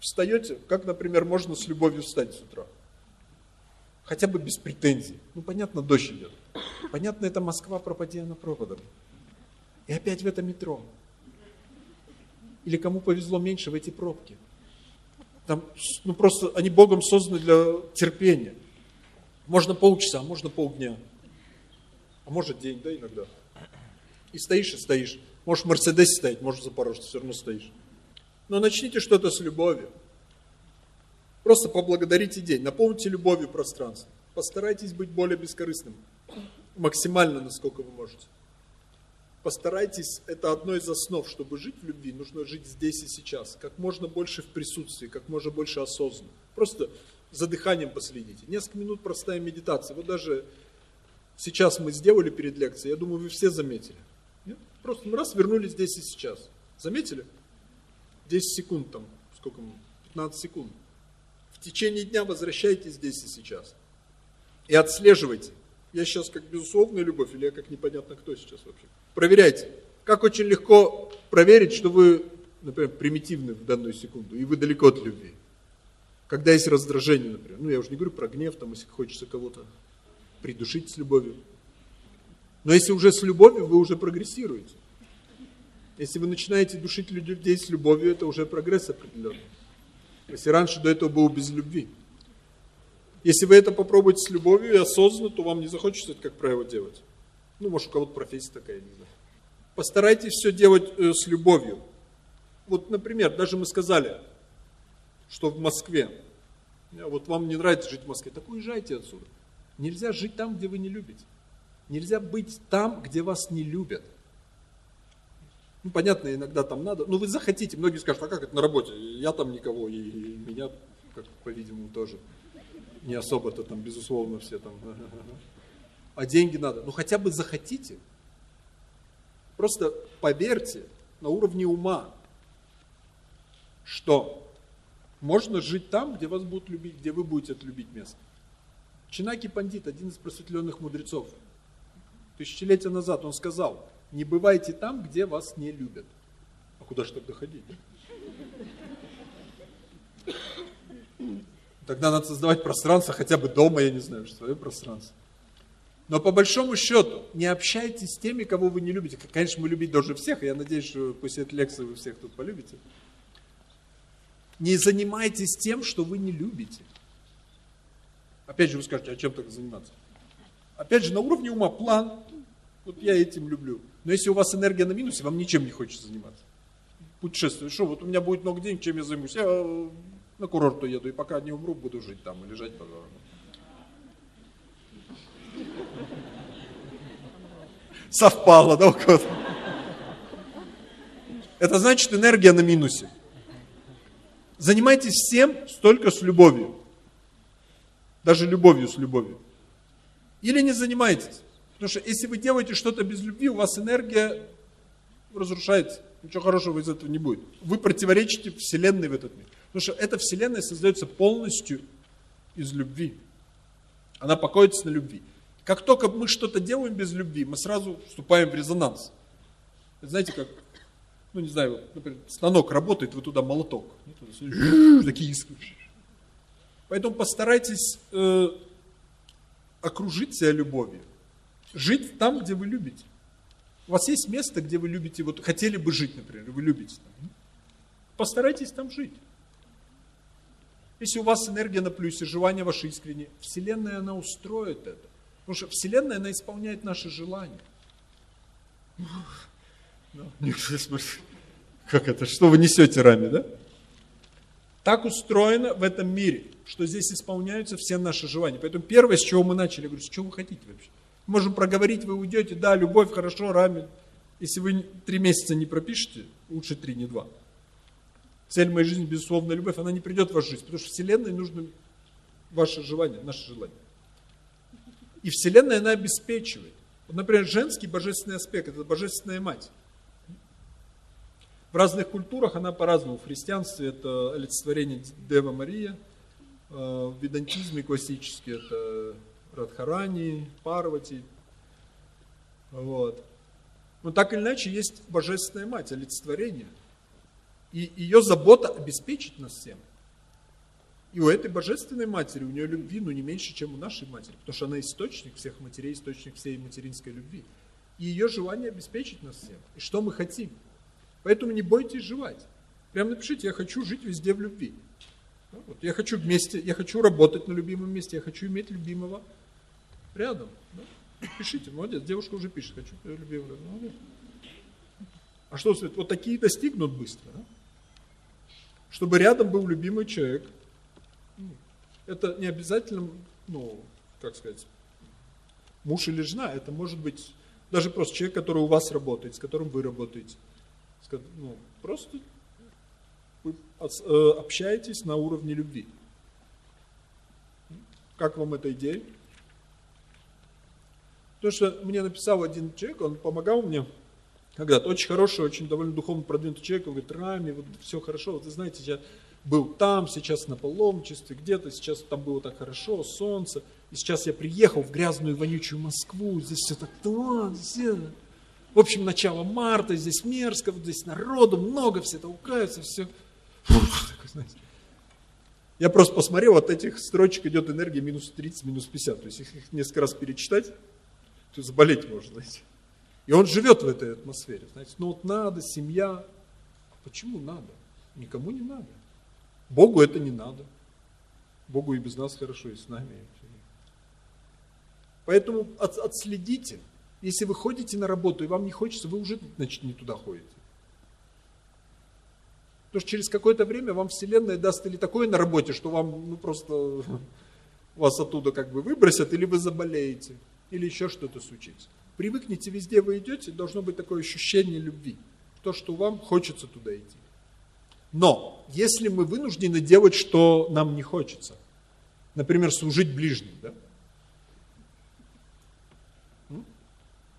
встаете, как, например, можно с любовью встать с утра? Хотя бы без претензий. Ну, понятно, дождь идет. Понятно, это Москва, пропади на проводом. И опять в это метро. Или кому повезло меньше в эти пробки. Там, ну просто, они Богом созданы для терпения. Можно полчаса, а можно полдня а может день, да, иногда. И стоишь, и стоишь. Можешь в Мерседесе стоять, можешь в Запорожце, все равно стоишь. Но начните что-то с любовью. Просто поблагодарите день, наполните любовью пространство. Постарайтесь быть более бескорыстным, максимально, насколько вы можете. Постарайтесь, это одно из основ, чтобы жить в любви, нужно жить здесь и сейчас, как можно больше в присутствии, как можно больше осознанно. Просто за дыханием последите. Несколько минут простая медитация. Вот даже сейчас мы сделали перед лекцией, я думаю, вы все заметили. Нет? Просто мы раз вернулись здесь и сейчас. Заметили? 10 секунд там, сколько, 15 секунд. Течение дня возвращайтесь здесь и сейчас. И отслеживайте. Я сейчас как безусловная любовь или я как непонятно кто сейчас вообще. Проверяйте. Как очень легко проверить, что вы, например, примитивны в данную секунду, и вы далеко от любви. Когда есть раздражение, например. Ну, я уже не говорю про гнев, там, если хочется кого-то придушить с любовью. Но если уже с любовью, вы уже прогрессируете. Если вы начинаете душить людей с любовью, это уже прогресс определенный. Если раньше до этого было без любви. Если вы это попробуете с любовью и осознанно, то вам не захочется это, как правило, делать. Ну, может, у кого-то профессия такая, не знаю. Постарайтесь все делать э, с любовью. Вот, например, даже мы сказали, что в Москве, вот вам не нравится жить в Москве, так уезжайте отсюда. Нельзя жить там, где вы не любите. Нельзя быть там, где вас не любят. Ну, понятно, иногда там надо. Но вы захотите, многие скажут, а как это на работе? Я там никого, и, и меня, как по-видимому, тоже не особо-то там, безусловно, все там. А деньги надо. Ну, хотя бы захотите. Просто поверьте на уровне ума, что можно жить там, где вас будут любить, где вы будете отлюбить место. Чинаки Пандит, один из просветленных мудрецов, тысячелетия назад он сказал, не бывайте там, где вас не любят. А куда же тогда ходить? Тогда надо создавать пространство, хотя бы дома, я не знаю, свое пространство. Но по большому счету, не общайтесь с теми, кого вы не любите. Конечно, мы любить должны всех, и я надеюсь, что после этой лекции вы всех тут полюбите. Не занимайтесь тем, что вы не любите. Опять же вы скажете, а чем так заниматься? Опять же, на уровне ума план, вот я этим люблю. Но если у вас энергия на минусе, вам ничем не хочется заниматься. Путешествие. Что, вот у меня будет много денег, чем я займусь? Я э, на курорт еду, и пока не умру, буду жить там и лежать по Совпало, да, у кого-то? Это значит энергия на минусе. Занимайтесь всем столько с любовью. Даже любовью с любовью. Или не занимайтесь. Потому что если вы делаете что-то без любви, у вас энергия разрушается. Ничего хорошего из этого не будет. Вы противоречите Вселенной в этот мир. Потому что эта Вселенная создается полностью из любви. Она покоится на любви. Как только мы что-то делаем без любви, мы сразу вступаем в резонанс. знаете, как, ну не знаю, например, станок работает, вы туда молоток. Такие искры. Поэтому постарайтесь э, окружить себя любовью. Жить там, где вы любите. У вас есть место, где вы любите, вот хотели бы жить, например, вы любите там. Постарайтесь там жить. Если у вас энергия на плюсе, желание ваше искреннее, Вселенная, она устроит это. Потому что Вселенная, она исполняет наши желания. Как это? Что вы несете раме, да? Так устроено в этом мире, что здесь исполняются все наши желания. Поэтому первое, с чего мы начали, я говорю, с чего вы хотите вообще? Можем проговорить, вы уйдете, да, любовь, хорошо, раме. Если вы три месяца не пропишете, лучше три, не два. Цель моей жизни, безусловно, любовь, она не придет в вашу жизнь, потому что Вселенной нужно ваше желание, наше желание. И Вселенная, она обеспечивает. Вот, например, женский божественный аспект, это божественная мать. В разных культурах она по-разному. В христианстве это олицетворение Дева Мария, э, в ведантизме классически это Радхарани, Парвати. Вот. Но так или иначе есть божественная мать, олицетворение. И ее забота обеспечить нас всем. И у этой божественной матери, у нее любви, ну, не меньше, чем у нашей матери, потому что она источник всех матерей, источник всей материнской любви. И ее желание обеспечить нас всем. И что мы хотим. Поэтому не бойтесь желать. Прям напишите, я хочу жить везде в любви. Вот, я хочу вместе, я хочу работать на любимом месте, я хочу иметь любимого рядом. Да? Пишите, молодец, девушка уже пишет, хочу любимого. Молодец. А что, вот такие достигнут быстро. Да? Чтобы рядом был любимый человек. Это не обязательно, ну, как сказать, муж или жена, это может быть даже просто человек, который у вас работает, с которым вы работаете. Ну, просто вы э, общаетесь на уровне любви. Как вам эта идея? То, что мне написал один человек, он помогал мне когда-то, очень хороший, очень довольно духовно продвинутый человек, он говорит, Рами, вот все хорошо, вот вы знаете, я был там, сейчас на паломничестве, где-то, сейчас там было так хорошо, солнце, и сейчас я приехал в грязную вонючую Москву, здесь все так, да, все, в общем, начало марта, здесь мерзко, здесь народу много, все толкаются, все. Я просто посмотрел, от этих строчек идет энергия минус 30, минус 50. То есть их несколько раз перечитать, то заболеть можно, знаете. И он живет в этой атмосфере. Знаете, ну вот надо, семья. Почему надо? Никому не надо. Богу это не надо. Богу и без нас хорошо, и с нами. Поэтому от, отследите. Если вы ходите на работу, и вам не хочется, вы уже, значит, не туда ходите. Потому что через какое-то время вам Вселенная даст или такое на работе, что вам ну, просто вас оттуда как бы выбросят, или вы заболеете, или еще что-то случится. Привыкните, везде вы идете, должно быть такое ощущение любви. То, что вам хочется туда идти. Но, если мы вынуждены делать, что нам не хочется, например, служить ближним, да?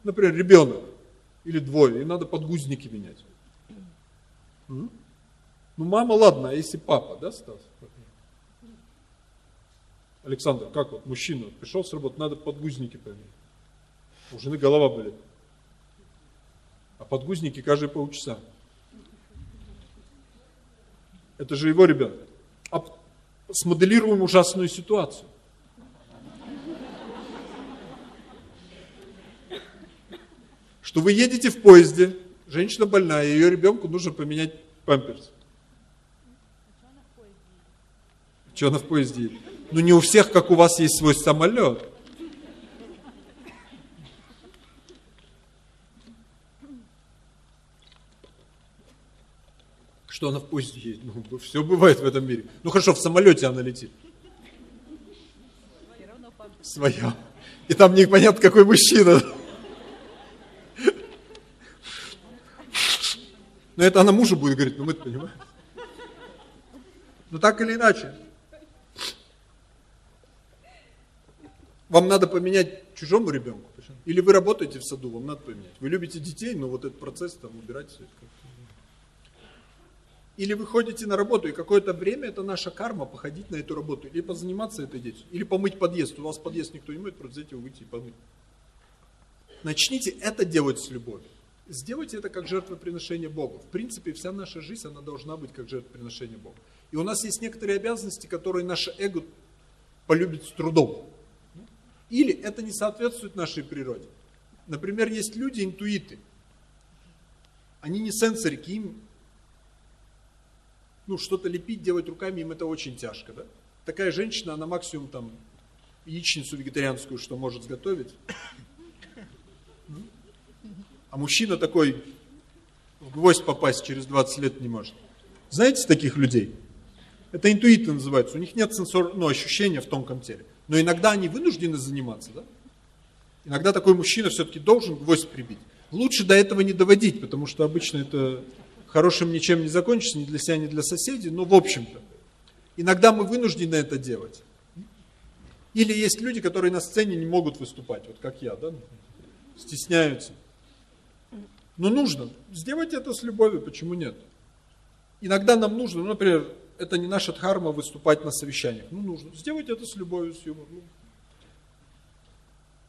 Например, ребенок или двое, и надо подгузники менять. Ну, мама, ладно, а если папа, да, Стас? Александр, как вот, мужчина, пришел с работы, надо подгузники поменять. У жены голова болит. А подгузники каждые полчаса. Это же его ребенок. А смоделируем ужасную ситуацию. что вы едете в поезде, женщина больная, ее ребенку нужно поменять памперс. Что она в поезде едет? Ну не у всех, как у вас, есть свой самолет. Что она в поезде едет? Ну, все бывает в этом мире. Ну хорошо, в самолете она летит. Своя. И там непонятно, какой мужчина. Но это она мужу будет говорить, ну мы понимаем. Но так или иначе. Вам надо поменять чужому ребенку. Или вы работаете в саду, вам надо поменять. Вы любите детей, но вот этот процесс там убирать все это. Или вы ходите на работу, и какое-то время это наша карма походить на эту работу, или позаниматься этой деятельностью, или помыть подъезд. У вас подъезд никто не моет, просто взять его, выйти и помыть. Начните это делать с любовью. Сделайте это как жертвоприношение Богу. В принципе, вся наша жизнь, она должна быть как жертвоприношение Богу. И у нас есть некоторые обязанности, которые наше эго полюбит с трудом. Или это не соответствует нашей природе. Например, есть люди-интуиты. Они не сенсорики, им ну, что-то лепить, делать руками, им это очень тяжко, да? Такая женщина, она максимум там яичницу вегетарианскую, что может сготовить. А мужчина такой в гвоздь попасть через 20 лет не может. Знаете таких людей? Это интуиты называются. У них нет сенсор, ну, ощущения в тонком теле. Но иногда они вынуждены заниматься, да? Иногда такой мужчина все-таки должен гвоздь прибить. Лучше до этого не доводить, потому что обычно это хорошим ничем не закончится, ни для себя, ни для соседей, но в общем-то. Иногда мы вынуждены это делать. Или есть люди, которые на сцене не могут выступать, вот как я, да, стесняются. Но нужно. Сделать это с любовью, почему нет? Иногда нам нужно, ну, например, это не наша дхарма выступать на совещаниях. Ну, нужно. Сделайте это с любовью, с юмором. Ну,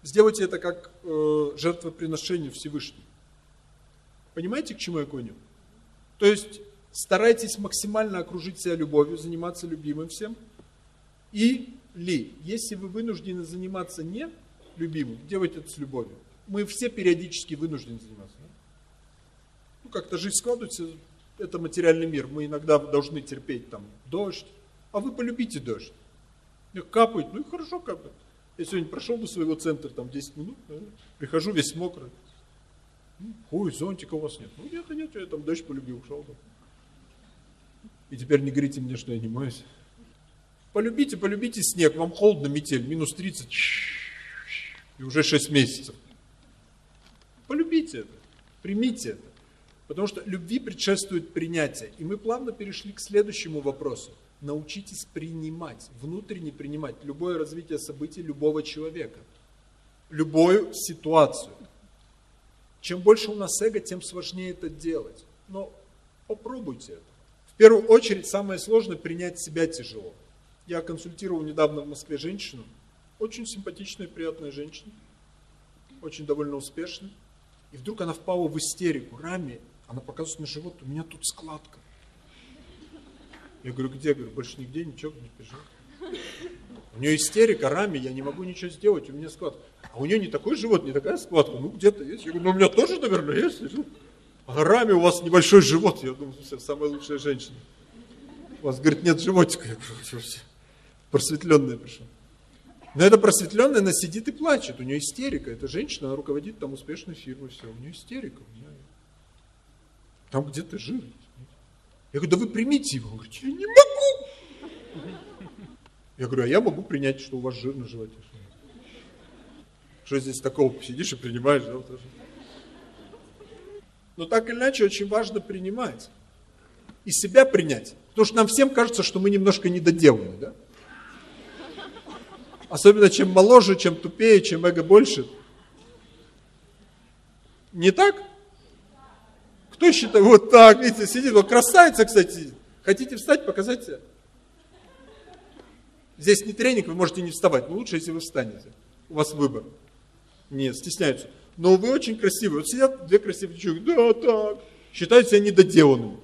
сделайте это как э, жертвоприношение Всевышнему. Понимаете, к чему я клоню? То есть старайтесь максимально окружить себя любовью, заниматься любимым всем. И ли, если вы вынуждены заниматься не любимым, делайте это с любовью. Мы все периодически вынуждены заниматься. Да? Ну, как-то жизнь складывается, это материальный мир. Мы иногда должны терпеть там дождь, а вы полюбите дождь. Капает, ну и хорошо капает. Я сегодня прошел до своего центра, там 10 минут, прихожу весь мокрый. Ой, зонтика у вас нет. Ну нет, нет, я там дождь полюбил, ушел. И теперь не говорите мне, что я не моюсь. Полюбите, полюбите снег, вам холодно, метель, минус 30, и уже 6 месяцев. Полюбите это, примите это. Потому что любви предшествует принятие. И мы плавно перешли к следующему вопросу. Научитесь принимать, внутренне принимать любое развитие событий любого человека, любую ситуацию. Чем больше у нас эго, тем сложнее это делать. Но попробуйте это. В первую очередь, самое сложное принять себя тяжело. Я консультировал недавно в Москве женщину, очень симпатичная, приятная женщина, очень довольно успешная. И вдруг она впала в истерику. Раме, она показывает на живот, у меня тут складка. Я говорю, где? Я говорю, больше нигде, ничего, не переживай. У нее истерика, раме, я не могу ничего сделать, у меня складка. А у нее не такой живот, не такая складка. Ну, где-то есть. Я говорю, ну, у меня тоже, наверное, есть. А раме у вас небольшой живот. Я думаю, все, самая лучшая женщина. У вас, говорит, нет животика. Я говорю, просветленная пришла. Но эта просветленная, она сидит и плачет. У нее истерика. Эта женщина, она руководит там успешной фирмой. Все, у нее истерика. У нее... Там где-то жир. Я говорю, да вы примите его. Он говорит, я не могу. Я говорю, а я могу принять, что у вас жир на животе. Что здесь такого? Сидишь и принимаешь, да? Но так или иначе, очень важно принимать. И себя принять. Потому что нам всем кажется, что мы немножко недоделаны, да? Особенно чем моложе, чем тупее, чем эго больше. Не так? Кто считает? Вот так, видите, сидит. Вот красавица, кстати. Хотите встать, показать? Здесь не тренинг, вы можете не вставать. Но лучше, если вы встанете. У вас выбор. Нет, стесняются. Но вы очень красивые. Вот сидят две красивые девчонки, да, так. Считают себя недоделанными.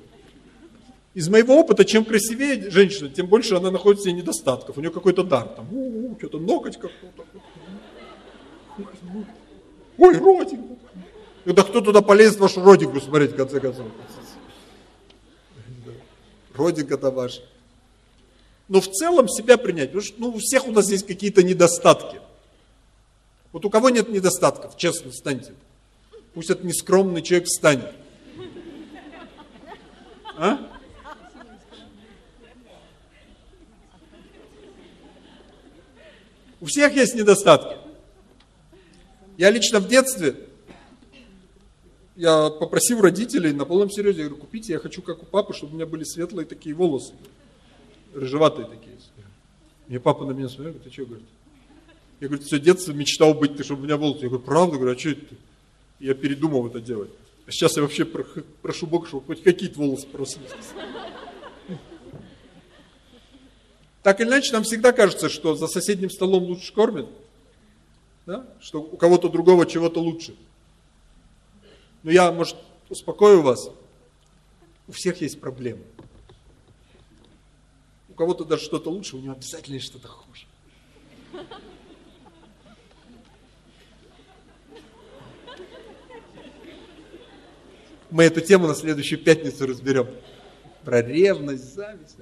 Из моего опыта, чем красивее женщина, тем больше она находит себе недостатков. У нее какой-то дар. Там, что-то ноготь как-то. Ой, ротик. Да кто туда полезет вашу родинку смотреть, в конце концов. Родинка-то ваша. Но в целом себя принять, потому что ну, у всех у нас есть какие-то недостатки. Вот у кого нет недостатков, честно, встаньте. Пусть этот нескромный человек встанет. А? У всех есть недостатки. Я лично в детстве, я попросил родителей на полном серьезе, я говорю, купите, я хочу как у папы, чтобы у меня были светлые такие волосы, рыжеватые такие. Мне папа на меня смотрел, говорит, ты что, говорит? Я говорю, все детство мечтал быть, ты, чтобы у меня волосы. Я говорю, правда? Я говорю, а что это? Я передумал это делать. А сейчас я вообще прошу Бога, чтобы хоть какие-то волосы проснулись. Так или иначе, нам всегда кажется, что за соседним столом лучше кормят, да? что у кого-то другого чего-то лучше. Но я, может, успокою вас, у всех есть проблемы. У кого-то даже что-то лучше, у него обязательно есть что-то хуже. Мы эту тему на следующую пятницу разберем. Про ревность, зависть.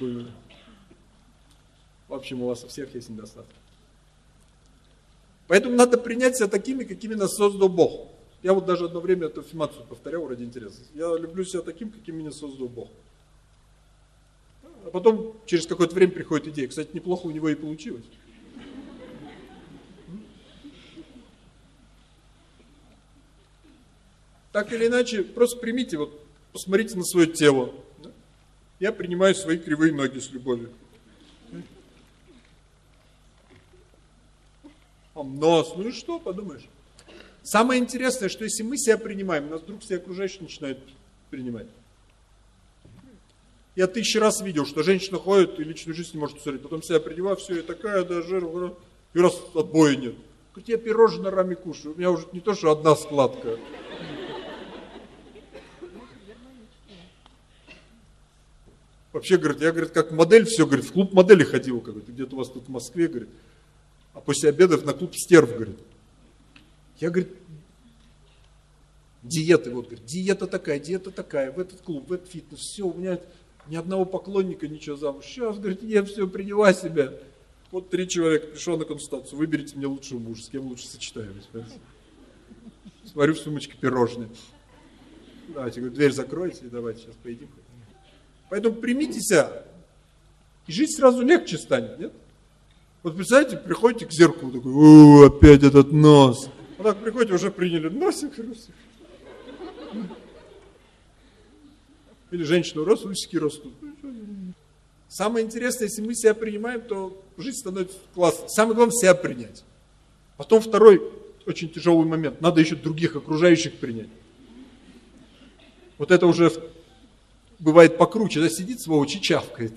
В общем, у вас у всех есть недостатки. Поэтому надо принять себя такими, какими нас создал Бог. Я вот даже одно время эту аффирмацию повторял ради интереса. Я люблю себя таким, каким меня создал Бог. А потом через какое-то время приходит идея. Кстати, неплохо у него и получилось. Так или иначе, просто примите, вот посмотрите на свое тело. Я принимаю свои кривые ноги с любовью. Нос, ну и что, подумаешь. Самое интересное, что если мы себя принимаем, нас вдруг все окружающие начинают принимать. Я тысячи раз видел, что женщина ходит и личную жизнь не может усмотреть. Потом себя принимаю, все, я такая, да, жир, и раз отбоя нет. Говорит, я пирожное рами кушаю, у меня уже не то, что одна складка. Вообще, говорит, я, говорит, как модель все, говорит, в клуб модели ходил, как где-то у вас тут в Москве, говорит. А после обедов на клуб стерв, говорит. Я, говорит, диеты, вот, говорит, диета такая, диета такая, в этот клуб, в этот фитнес, все, у меня ни одного поклонника, ничего замуж. Сейчас, говорит, я все, приняла себя. Вот три человека, пришел на консультацию, выберите мне лучшего мужа, с кем лучше сочетаемость. Смотрю в сумочке пирожные. Давайте, говорю, дверь закройте давайте сейчас поедим. Поэтому примите себя, и жить сразу легче станет, нет? Вот представляете, приходите к зеркалу, такой, о, опять этот нос. Вот так приходите, уже приняли носик. Или женщину раз, усики растут. Самое интересное, если мы себя принимаем, то жизнь становится классной. Самое главное, себя принять. Потом второй очень тяжелый момент. Надо еще других окружающих принять. Вот это уже бывает покруче, да, сидит сволочь и чавкает.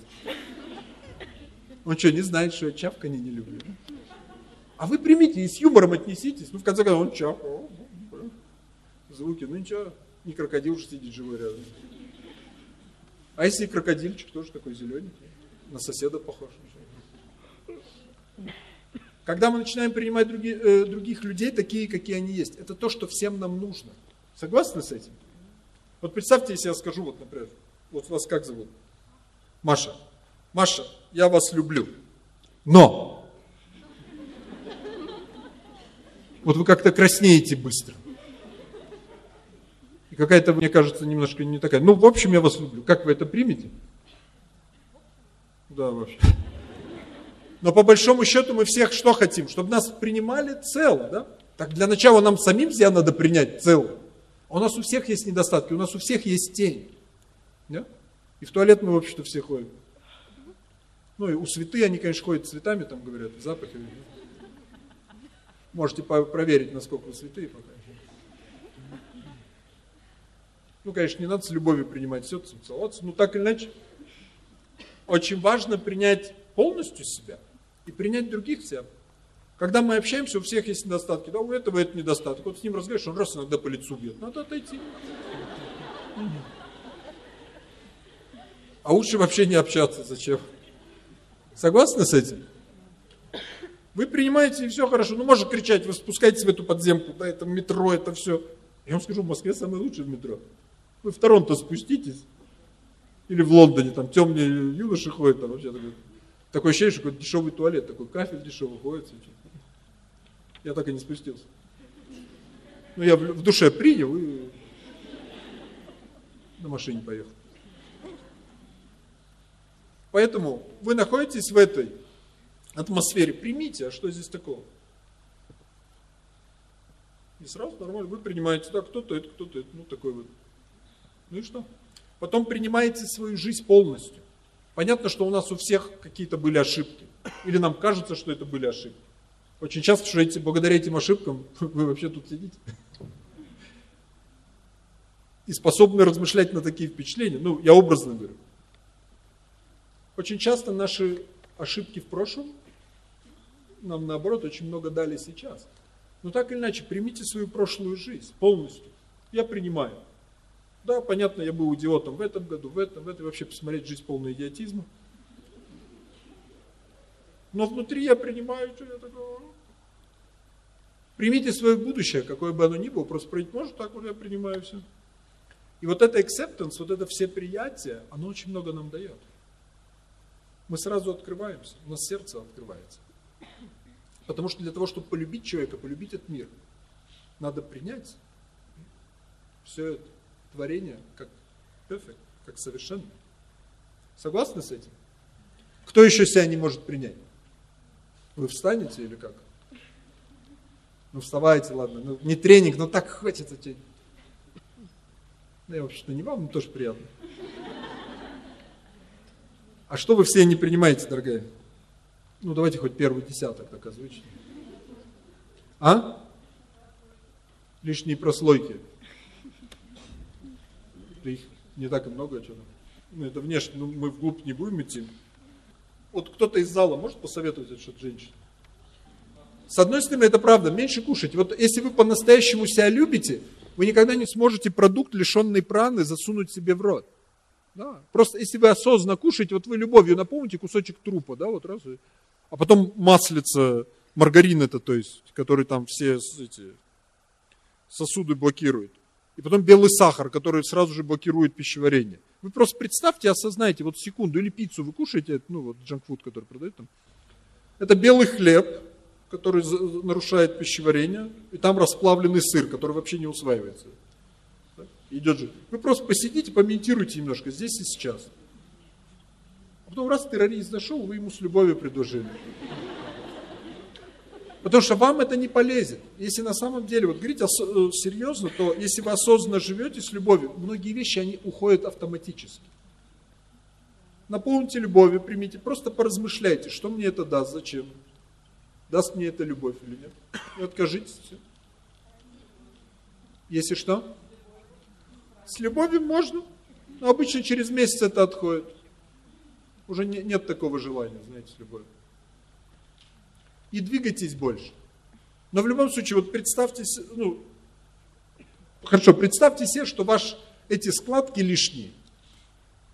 Он что, не знает, что я чавканье не люблю? А вы примите и с юмором отнеситесь. Ну, в конце концов, он чавкал. Звуки, ну ничего, не крокодил же сидит живой рядом. А если крокодильчик тоже такой зелененький, на соседа похож. Когда мы начинаем принимать други, э, других людей такие, какие они есть, это то, что всем нам нужно. Согласны с этим? Вот представьте, если я скажу, вот, например, вот вас как зовут? Маша. Маша, я вас люблю. Но. Вот вы как-то краснеете быстро. И какая-то, мне кажется, немножко не такая. Ну, в общем, я вас люблю. Как вы это примете? Да, вообще. Но по большому счету мы всех что хотим? Чтобы нас принимали цело, да? Так для начала нам самим себя надо принять цело. А у нас у всех есть недостатки, у нас у всех есть тень. Да? И в туалет мы, в общем-то, все ходим. Ну, и у святые они, конечно, ходят цветами, там говорят, запахами. Можете проверить, насколько вы святые пока. Ну, конечно, не надо с любовью принимать все, целоваться, но так или иначе. Очень важно принять полностью себя и принять других себя. Когда мы общаемся, у всех есть недостатки. Да, у этого это недостаток. Вот с ним разговариваешь, он раз иногда по лицу бьет. Надо отойти. А лучше вообще не общаться, зачем? Согласны с этим? Вы принимаете, и все хорошо. Ну, можно кричать, вы спускаетесь в эту подземку, да, это метро, это все. Я вам скажу, в Москве самое лучшее в метро. Вы в Торонто спуститесь, Или в Лондоне, там темные юноши ходят, там вообще такой, такое ощущение, что какой-то дешевый туалет, такой кафель дешевый ходит. Я так и не спустился. Ну, я в душе принял и на машине поехал. Поэтому вы находитесь в этой атмосфере, примите, а что здесь такого? И сразу нормально, вы принимаете, да, кто-то это, кто-то это, ну такой вот. Ну и что? Потом принимаете свою жизнь полностью. Понятно, что у нас у всех какие-то были ошибки. Или нам кажется, что это были ошибки. Очень часто, что эти, благодаря этим ошибкам вы вообще тут сидите. И способны размышлять на такие впечатления. Ну, я образно говорю. Очень часто наши ошибки в прошлом нам, наоборот, очень много дали сейчас. Но так или иначе, примите свою прошлую жизнь полностью. Я принимаю. Да, понятно, я был идиотом в этом году, в этом, в этом. Вообще посмотреть жизнь полная идиотизма. Но внутри я принимаю, что я такого. Примите свое будущее, какое бы оно ни было, просто принять может, так вот я принимаю все. И вот это acceptance, вот это все приятие, оно очень много нам дает. Мы сразу открываемся, у нас сердце открывается. Потому что для того, чтобы полюбить человека, полюбить этот мир, надо принять все это творение как perfect, как совершенно. Согласны с этим? Кто еще себя не может принять? Вы встанете или как? Ну вставайте, ладно. Ну, не тренинг, но так хочется тебе. Ну, я вообще-то не вам, но тоже приятно. А что вы все не принимаете, дорогая? Ну, давайте хоть первый десяток так озвучим. А? Лишние прослойки. Да их не так и много, что там. Ну, это внешне, ну, мы вглубь не будем идти. Вот кто-то из зала может посоветовать что-то женщине? С одной стороны, это правда, меньше кушать. Вот если вы по-настоящему себя любите, вы никогда не сможете продукт, лишенный праны, засунуть себе в рот. Да. Просто если вы осознанно кушаете, вот вы любовью наполните кусочек трупа, да, вот раз, а потом маслица, маргарин это, то есть, который там все эти сосуды блокирует. И потом белый сахар, который сразу же блокирует пищеварение. Вы просто представьте, осознайте, вот секунду, или пиццу вы кушаете, ну вот джанкфуд, который продают там. Это белый хлеб, который нарушает пищеварение, и там расплавленный сыр, который вообще не усваивается. Идет же. Вы просто посидите, помедитируйте немножко здесь и сейчас. А потом раз террорист зашел, вы ему с любовью предложили. Потому что вам это не полезет. Если на самом деле, вот говорить э, серьезно, то если вы осознанно живете с любовью, многие вещи, они уходят автоматически. Наполните любовью, примите, просто поразмышляйте, что мне это даст, зачем. Даст мне это любовь или нет. И откажитесь. Если что, с любовью можно, но обычно через месяц это отходит. Уже не, нет такого желания, знаете, с любовью и двигайтесь больше. Но в любом случае, вот представьте, ну, хорошо, представьте себе, что ваши эти складки лишние.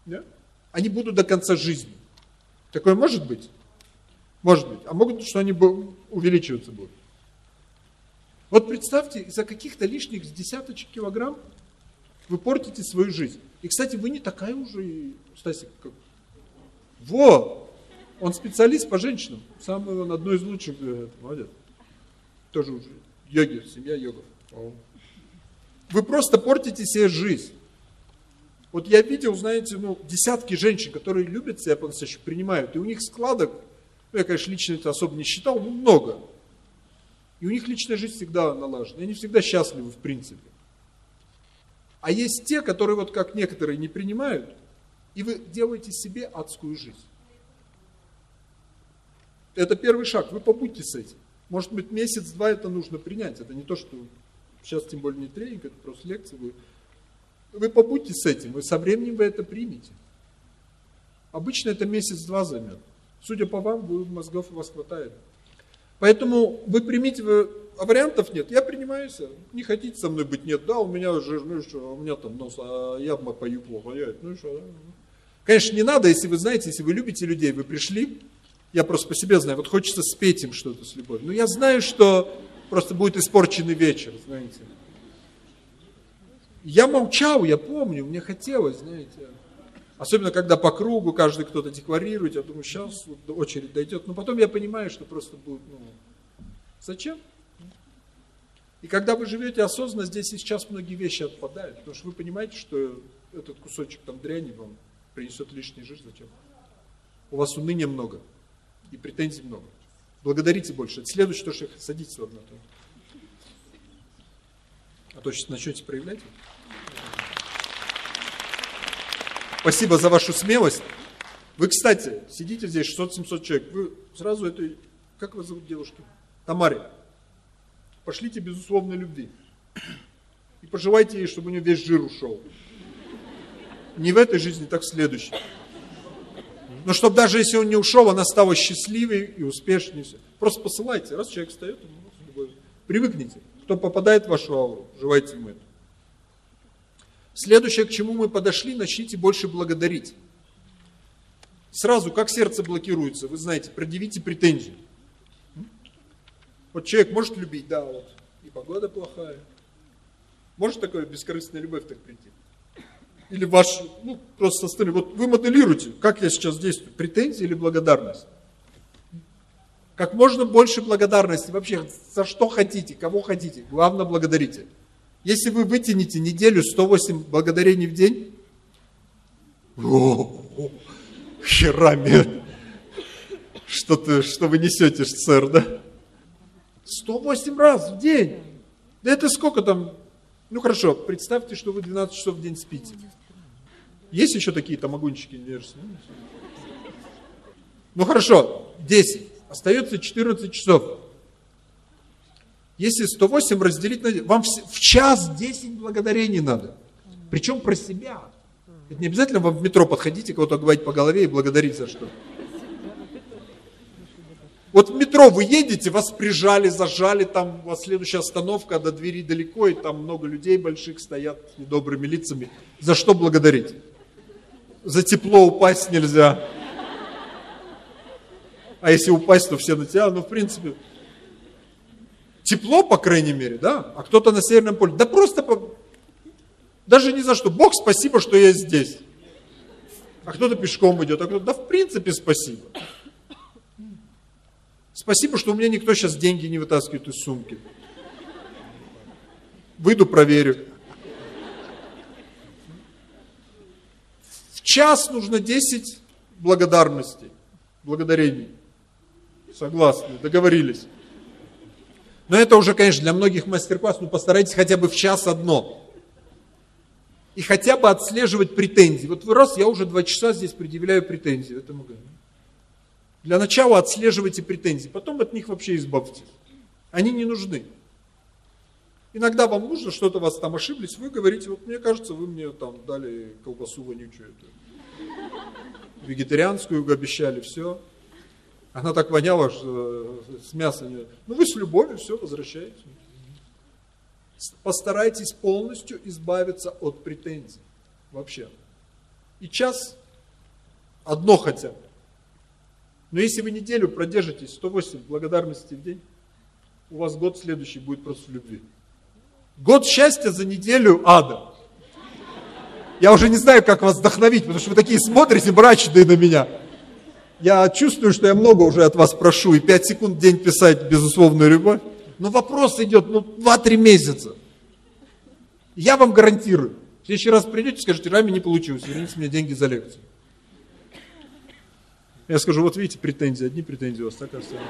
Да? Они будут до конца жизни. Такое может быть? Может быть. А могут, что они увеличиваться будут. Вот представьте, из-за каких-то лишних десяточек килограмм вы портите свою жизнь. И, кстати, вы не такая уже, Стасик, как... Во! Он специалист по женщинам. Самый он одной из лучших. Э, молодец. Тоже уже йоги, семья йогов. Вы просто портите себе жизнь. Вот я видел, знаете, ну, десятки женщин, которые любят себя по-настоящему, принимают. И у них складок, ну, я, конечно, лично это особо не считал, но много. И у них личная жизнь всегда налажена. И они всегда счастливы, в принципе. А есть те, которые, вот как некоторые, не принимают, и вы делаете себе адскую жизнь. Это первый шаг, вы побудьте с этим. Может быть, месяц-два это нужно принять. Это не то, что сейчас тем более не тренинг, это просто лекция. Вы, вы побудьте с этим, и со временем вы это примете. Обычно это месяц-два займет. Судя по вам, вы мозгов у вас хватает. Поэтому вы примите, вы, а вариантов нет. Я принимаюсь, не хотите со мной быть, нет, да, у меня жир, ну что, у меня там нос, а я пою плохо, я, ну что, да. Конечно, не надо, если вы знаете, если вы любите людей, вы пришли, я просто по себе знаю, вот хочется спеть им что-то с любовью. Но я знаю, что просто будет испорченный вечер, знаете. Я молчал, я помню, мне хотелось, знаете. Особенно, когда по кругу каждый кто-то декларирует, я думаю, сейчас вот очередь дойдет. Но потом я понимаю, что просто будет, ну, зачем? И когда вы живете осознанно, здесь и сейчас многие вещи отпадают, потому что вы понимаете, что этот кусочек там дряни вам принесет лишний жир, зачем? У вас уныния много и претензий много. Благодарите больше. Это следующее, то, что садитесь в одно. А то сейчас начнете проявлять. Спасибо за вашу смелость. Вы, кстати, сидите здесь, 600-700 человек, вы сразу это... Как вас зовут девушка? Тамаре. Пошлите безусловной любви. И пожелайте ей, чтобы у нее весь жир ушел. Не в этой жизни, так в следующей. Но чтобы даже если он не ушел, она стала счастливой и успешной. Просто посылайте. Раз человек встает, привыкните. Кто попадает в вашу ауру, желайте ему это. Следующее, к чему мы подошли, начните больше благодарить. Сразу, как сердце блокируется, вы знаете, предъявите претензии. Вот человек может любить, да, вот, и погода плохая. Может такое бескорыстная любовь так прийти? Или ваш, ну, просто состояние. Вот вы моделируете, как я сейчас действую, претензии или благодарность? Как можно больше благодарности. Вообще, за что хотите, кого хотите. Главное, благодарите. Если вы вытянете неделю 108 благодарений в день, о, херами, что, ты, что вы несете, сэр, да? 108 раз в день. Это сколько там? Ну хорошо, представьте, что вы 12 часов в день спите. Есть еще такие там огончики? Ну хорошо, 10. Остается 14 часов. Если 108 разделить на... Вам в час 10 благодарений надо. Причем про себя. Это не обязательно вам в метро подходите, кого-то говорить по голове и благодарить за что. Вот в метро вы едете, вас прижали, зажали, там у вас следующая остановка, до двери далеко, и там много людей больших стоят с недобрыми лицами. За что благодарить? За тепло упасть нельзя. А если упасть, то все на тебя. Ну, в принципе, тепло, по крайней мере, да? А кто-то на Северном поле. Да просто, по... даже не за что. Бог, спасибо, что я здесь. А кто-то пешком идет, а кто-то, да в принципе спасибо. Спасибо, что у меня никто сейчас деньги не вытаскивает из сумки. Выйду, проверю. В час нужно 10 благодарностей, благодарений. Согласны, договорились. Но это уже, конечно, для многих мастер-класс, но постарайтесь хотя бы в час одно. И хотя бы отслеживать претензии. Вот вы раз, я уже два часа здесь предъявляю претензии. Это мы Для начала отслеживайте претензии, потом от них вообще избавьтесь. Они не нужны. Иногда вам нужно, что-то вас там ошиблись, вы говорите, вот мне кажется, вы мне там дали колбасу вонючую, вегетарианскую обещали, все. Она так воняла, что э, с мясом. Ну вы с любовью все возвращаете. Постарайтесь полностью избавиться от претензий. Вообще. И час одно хотя бы. Но если вы неделю продержитесь 108 благодарности в день, у вас год следующий будет просто в любви. Год счастья за неделю ада. Я уже не знаю, как вас вдохновить, потому что вы такие смотрите мрачные на меня я чувствую, что я много уже от вас прошу, и 5 секунд в день писать безусловную любовь. Но вопрос идет, ну, 2-3 месяца. Я вам гарантирую. В следующий раз придете, скажете, Рами не получилось, верните мне деньги за лекцию. Я скажу, вот видите, претензии, одни претензии у вас так остались.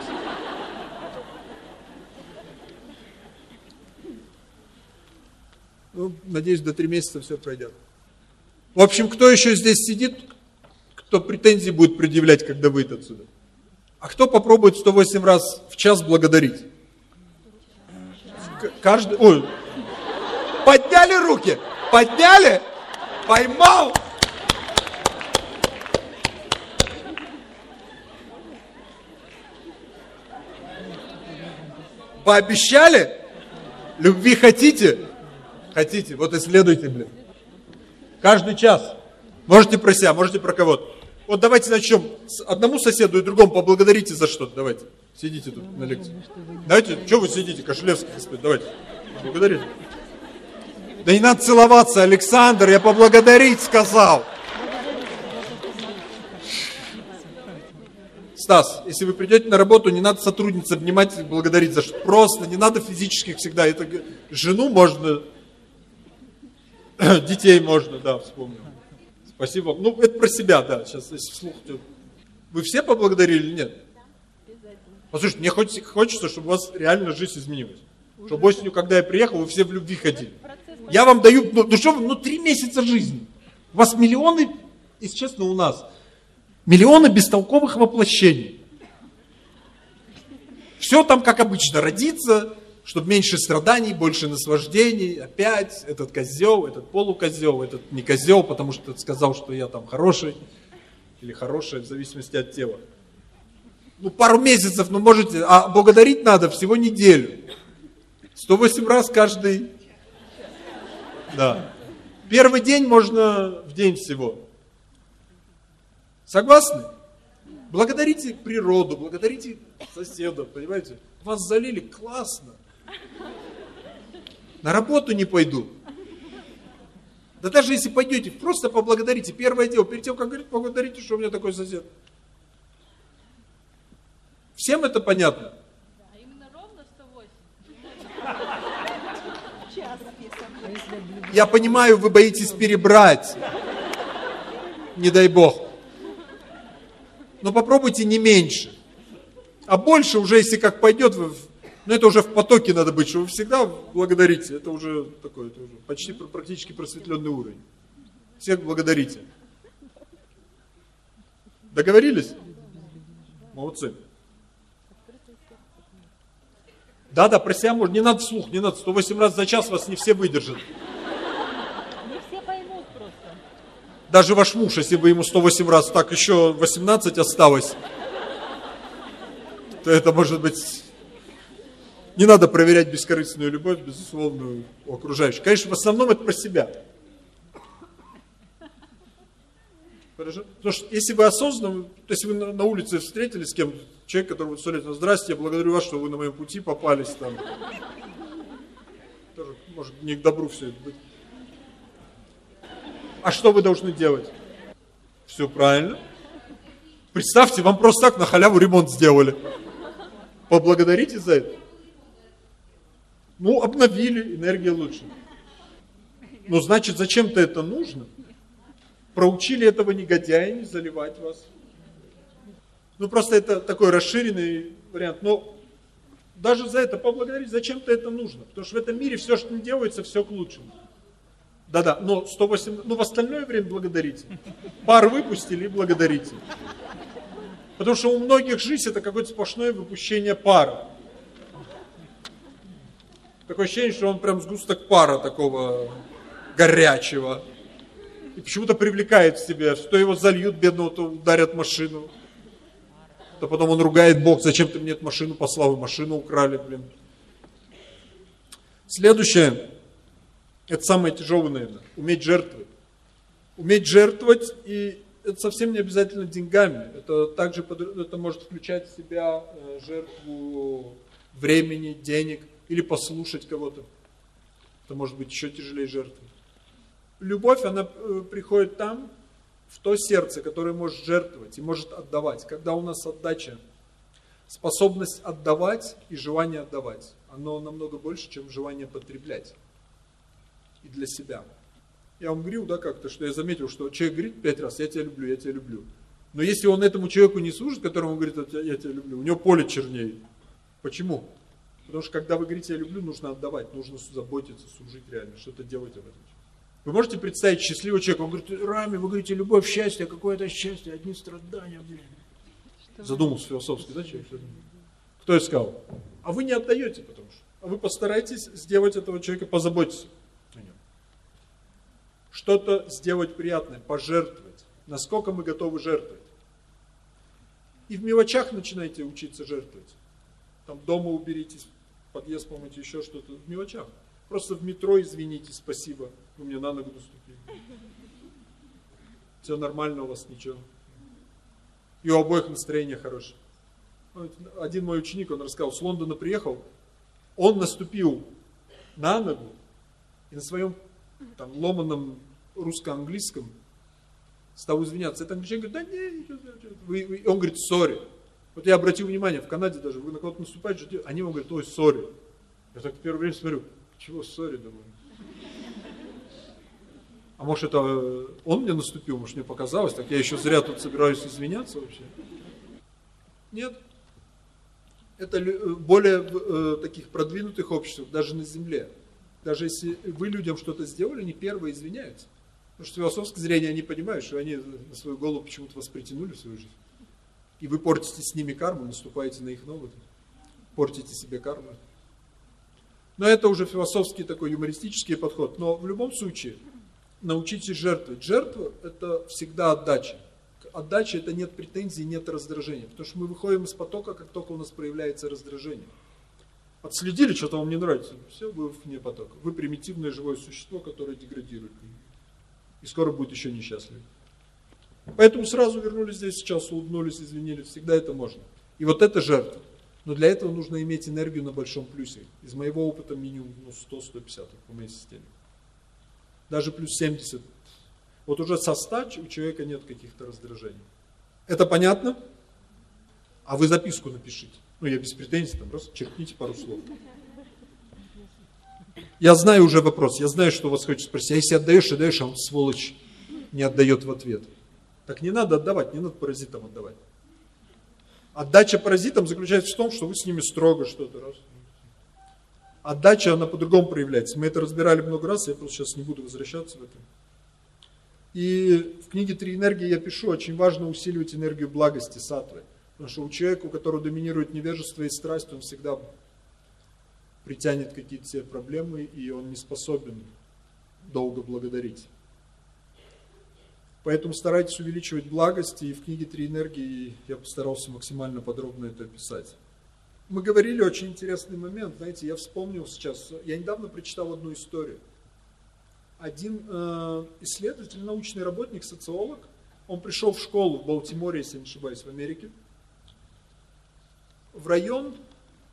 Ну, надеюсь, до три месяца все пройдет. В общем, кто еще здесь сидит, кто претензии будет предъявлять, когда выйдет отсюда? А кто попробует 108 раз в час благодарить? Каждый... Ой. Подняли руки? Подняли? Поймал? Пообещали? Любви хотите? Хотите? Вот исследуйте, блин. Каждый час. Можете про себя, можете про кого-то. Вот давайте начнем. Одному соседу и другому поблагодарите за что-то. Давайте. Сидите тут на лекции. Давайте, что вы сидите, Кошелевский, господи, давайте. Благодарите. Да не надо целоваться, Александр, я поблагодарить сказал. Стас, если вы придете на работу, не надо сотрудниц обнимать и благодарить за что. Просто не надо физических всегда. Это жену можно, детей можно, да, вспомнил. Спасибо. Ну, это про себя, да. Сейчас, если вслух. Вы все поблагодарили или нет? Послушайте, мне хочется, чтобы у вас реально жизнь изменилась. Чтобы осенью, когда я приехал, вы все в любви ходили. Я вам даю, ну, ну что вы, ну три месяца жизни. У вас миллионы, если честно, у нас, миллионы бестолковых воплощений. Все там как обычно, родиться, чтобы меньше страданий, больше наслаждений, опять этот козел, этот полукозел, этот не козел, потому что сказал, что я там хороший или хорошая, в зависимости от тела. Ну, пару месяцев, ну, можете, а благодарить надо всего неделю. 108 раз каждый. Да. Первый день можно в день всего. Согласны? Благодарите природу, благодарите соседа, понимаете? Вас залили, классно. На работу не пойду. Да даже если пойдете, просто поблагодарите. Первое дело, перед тем, как говорить, поблагодарите, что у меня такой сосед. Всем это понятно? Я понимаю, вы боитесь перебрать. Не дай бог. Но попробуйте не меньше. А больше уже, если как пойдет, вы но это уже в потоке надо быть, что вы всегда благодарите. Это уже такой, это уже почти практически просветленный уровень. Всех благодарите. Договорились? Молодцы. Да, да, про себя можно. Не надо вслух, не надо. 108 раз за час вас не все выдержат. Не все поймут просто. Даже ваш муж, если бы ему 108 раз, так еще 18 осталось, то это может быть не надо проверять бескорыстную любовь, безусловную, у окружающих. Конечно, в основном это про себя. Хорошо? Потому что если вы осознанно, то есть вы на улице встретились с кем человек, который сто лет, здрасте, я благодарю вас, что вы на моем пути попались там. Тоже, может, не к добру все это быть. А что вы должны делать? Все правильно. Представьте, вам просто так на халяву ремонт сделали. Поблагодарите за это. Ну, обновили, энергия лучше. Ну, значит, зачем-то это нужно. Проучили этого негодяя не заливать вас. Ну, просто это такой расширенный вариант. Но даже за это поблагодарить, зачем-то это нужно. Потому что в этом мире все, что не делается, все к лучшему. Да-да, но 108, ну в остальное время благодарите. Пар выпустили и благодарите. Потому что у многих жизнь это какое-то сплошное выпущение пара. Такое ощущение, что он прям сгусток пара такого горячего. И почему-то привлекает в себя. Что его зальют, бедного, то ударят машину. То потом он ругает Бог, зачем ты мне эту машину послал, машину украли, блин. Следующее, это самое тяжелое, наверное, уметь жертвовать. Уметь жертвовать, и это совсем не обязательно деньгами. Это также это может включать в себя э, жертву времени, денег или послушать кого-то. Это может быть еще тяжелее жертвы. Любовь, она э, приходит там, в то сердце, которое может жертвовать и может отдавать. Когда у нас отдача, способность отдавать и желание отдавать, оно намного больше, чем желание потреблять. И для себя. Я вам говорил, да, как-то, что я заметил, что человек говорит пять раз, я тебя люблю, я тебя люблю. Но если он этому человеку не служит, которому он говорит, я тебя люблю, у него поле чернее. Почему? Потому что когда вы говорите «я люблю», нужно отдавать, нужно заботиться, служить реально, что-то делать об этом. Вы можете представить счастливого человека, он говорит, Рами, вы говорите, любовь, счастье, какое это счастье, одни страдания, блин. Что Задумался философски, да, человек? Кто это сказал? А вы не отдаете, потому что. А вы постарайтесь сделать этого человека, позаботиться. Что-то сделать приятное, пожертвовать. Насколько мы готовы жертвовать. И в мелочах начинайте учиться жертвовать. Там дома уберитесь, подъезд помыть, еще что-то, в мелочах. Просто в метро извините, спасибо, вы мне на ногу наступили. Все нормально у вас, ничего. И у обоих настроение хорошее. Один мой ученик, он рассказал, с Лондона приехал, он наступил на ногу, и на своем там, ломаном русско-английском стал извиняться. Это англичанин говорит, да не, ничего, ничего. Он говорит, сори. Вот я обратил внимание, в Канаде даже, вы на кого-то наступаете, они вам говорят, ой, сори. Я так первое время смотрю, чего сори, думаю. А может это э, он мне наступил, может мне показалось, так я еще зря тут собираюсь извиняться вообще. Нет. Это э, более в э, таких продвинутых обществах, даже на земле. Даже если вы людям что-то сделали, они первые извиняются. Потому что с философской зрения они понимают, что они на свою голову почему-то вас притянули в свою жизнь. И вы портите с ними карму, наступаете на их ногу, портите себе карму. Но это уже философский такой юмористический подход. Но в любом случае, научитесь жертвовать. Жертва – это всегда отдача. Отдача – это нет претензий, нет раздражения. Потому что мы выходим из потока, как только у нас проявляется раздражение. Отследили, что-то вам не нравится. Все, вы вне потока. Вы примитивное живое существо, которое деградирует. И скоро будет еще несчастливым. Поэтому сразу вернулись здесь, сейчас улыбнулись, извинились. Всегда это можно. И вот это жертва. Но для этого нужно иметь энергию на большом плюсе. Из моего опыта минимум ну, 100-150 по моей системе. Даже плюс 70. Вот уже со 100 у человека нет каких-то раздражений. Это понятно? А вы записку напишите. Ну, я без претензий, там просто черкните пару слов. Я знаю уже вопрос, я знаю, что вас хочет спросить. А если отдаешь, отдаешь, а он, сволочь, не отдает в ответ. Так не надо отдавать, не надо паразитам отдавать. Отдача паразитам заключается в том, что вы с ними строго что-то раз. Отдача, она по-другому проявляется. Мы это разбирали много раз, я просто сейчас не буду возвращаться в это. И в книге «Три энергии» я пишу, очень важно усиливать энергию благости, сатвы. Потому что у человека, у которого доминирует невежество и страсть, он всегда притянет какие-то себе проблемы, и он не способен долго благодарить. Поэтому старайтесь увеличивать благость, и в книге «Три энергии» я постарался максимально подробно это описать. Мы говорили очень интересный момент, знаете, я вспомнил сейчас, я недавно прочитал одну историю. Один э, исследователь, научный работник, социолог, он пришел в школу в Балтиморе, если не ошибаюсь, в Америке, в район,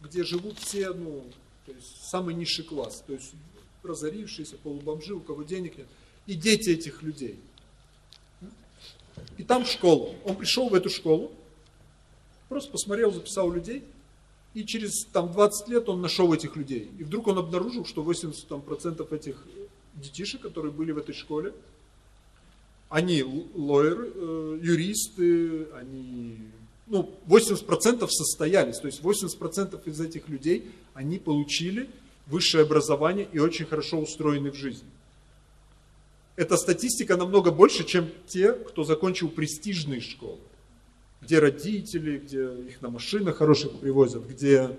где живут все, ну, то есть самый низший класс, то есть разорившиеся, полубомжи, у кого денег нет, и дети этих людей – и там школа. Он пришел в эту школу, просто посмотрел, записал людей, и через там, 20 лет он нашел этих людей. И вдруг он обнаружил, что 80% там, процентов этих детишек, которые были в этой школе, они лоеры, э, юристы, они, ну, 80% состоялись. То есть 80% из этих людей, они получили высшее образование и очень хорошо устроены в жизни эта статистика намного больше, чем те, кто закончил престижные школы, где родители, где их на машинах хороших привозят, где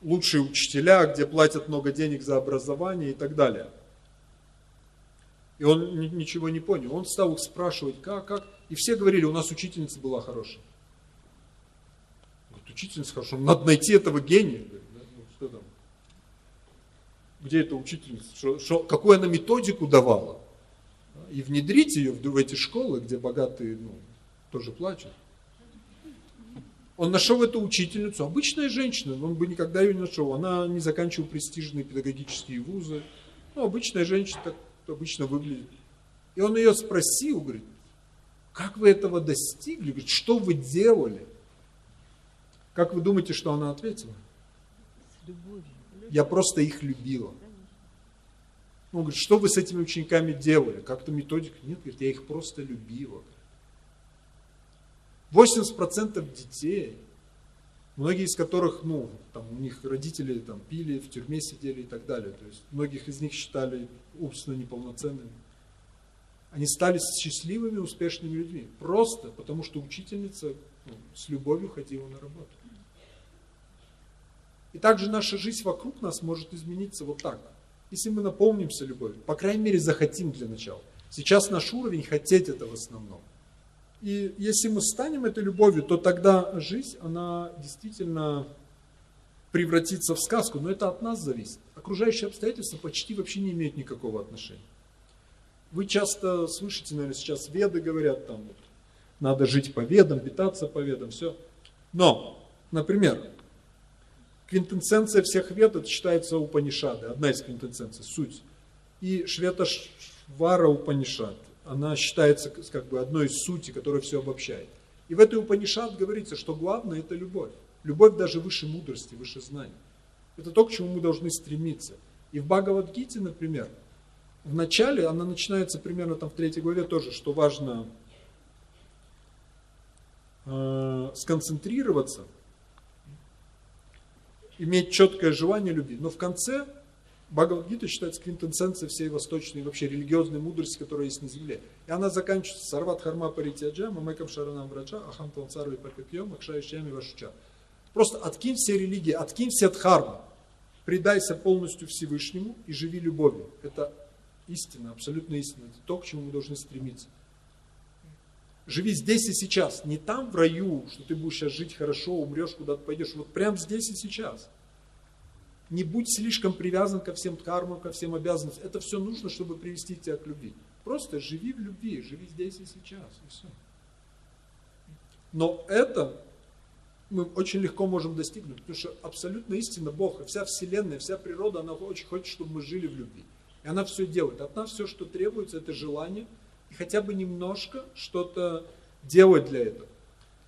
лучшие учителя, где платят много денег за образование и так далее. И он ничего не понял. Он стал их спрашивать, как, как. И все говорили, у нас учительница была хорошая. Учительница хорошая. Надо найти этого гения. Ну, что там? где эта учительница, что, что, какую она методику давала, и внедрить ее в, в эти школы, где богатые ну, тоже плачут. Он нашел эту учительницу, обычная женщина, он бы никогда ее не нашел. Она не заканчивала престижные педагогические вузы. Ну, обычная женщина так обычно выглядит. И он ее спросил, говорит, как вы этого достигли? Говорит, что вы делали? Как вы думаете, что она ответила? Я просто их любила. Он говорит, что вы с этими учениками делали? Как-то методика? Нет, говорит, я их просто любила. 80% детей, многие из которых, ну, там, у них родители там пили, в тюрьме сидели и так далее. То есть многих из них считали умственно неполноценными. Они стали счастливыми, успешными людьми. Просто потому, что учительница ну, с любовью ходила на работу. И также наша жизнь вокруг нас может измениться вот так. Если мы наполнимся любовью, по крайней мере захотим для начала. Сейчас наш уровень хотеть это в основном. И если мы станем этой любовью, то тогда жизнь, она действительно превратится в сказку. Но это от нас зависит. Окружающие обстоятельства почти вообще не имеют никакого отношения. Вы часто слышите, наверное, сейчас веды говорят, там, вот, надо жить по ведам, питаться по ведам, все. Но, например, квинтэссенция всех вед, это считается Упанишады, одна из квинтэссенций, суть. И Швета Швара Упанишад, она считается как бы одной из сути, которая все обобщает. И в этой Упанишат говорится, что главное это любовь. Любовь даже выше мудрости, выше знаний. Это то, к чему мы должны стремиться. И в Бхагавадгите, например, в начале, она начинается примерно там в третьей главе тоже, что важно э, сконцентрироваться, иметь четкое желание любви. Но в конце Бхагавадгита считается квинтэссенцией всей восточной вообще религиозной мудрости, которая есть на земле. И она заканчивается Сарват Харма Паритяджа, Мамекам Шаранам Враджа, Ахам Талцарви Папипьем, Акшаишьями Вашуча. Просто откинь все религии, откинь все дхармы, предайся полностью Всевышнему и живи любовью. Это истина, абсолютно истина. Это то, к чему мы должны стремиться. Живи здесь и сейчас, не там в раю, что ты будешь сейчас жить хорошо, умрешь, куда-то пойдешь, вот прямо здесь и сейчас – не будь слишком привязан ко всем кармам, ко всем обязанностям. Это все нужно, чтобы привести тебя к любви. Просто живи в любви, живи здесь и сейчас, и все. Но это мы очень легко можем достигнуть, потому что абсолютно истина Бог, и вся Вселенная, вся природа, она очень хочет, чтобы мы жили в любви. И она все делает. От нас все, что требуется, это желание, и хотя бы немножко что-то делать для этого.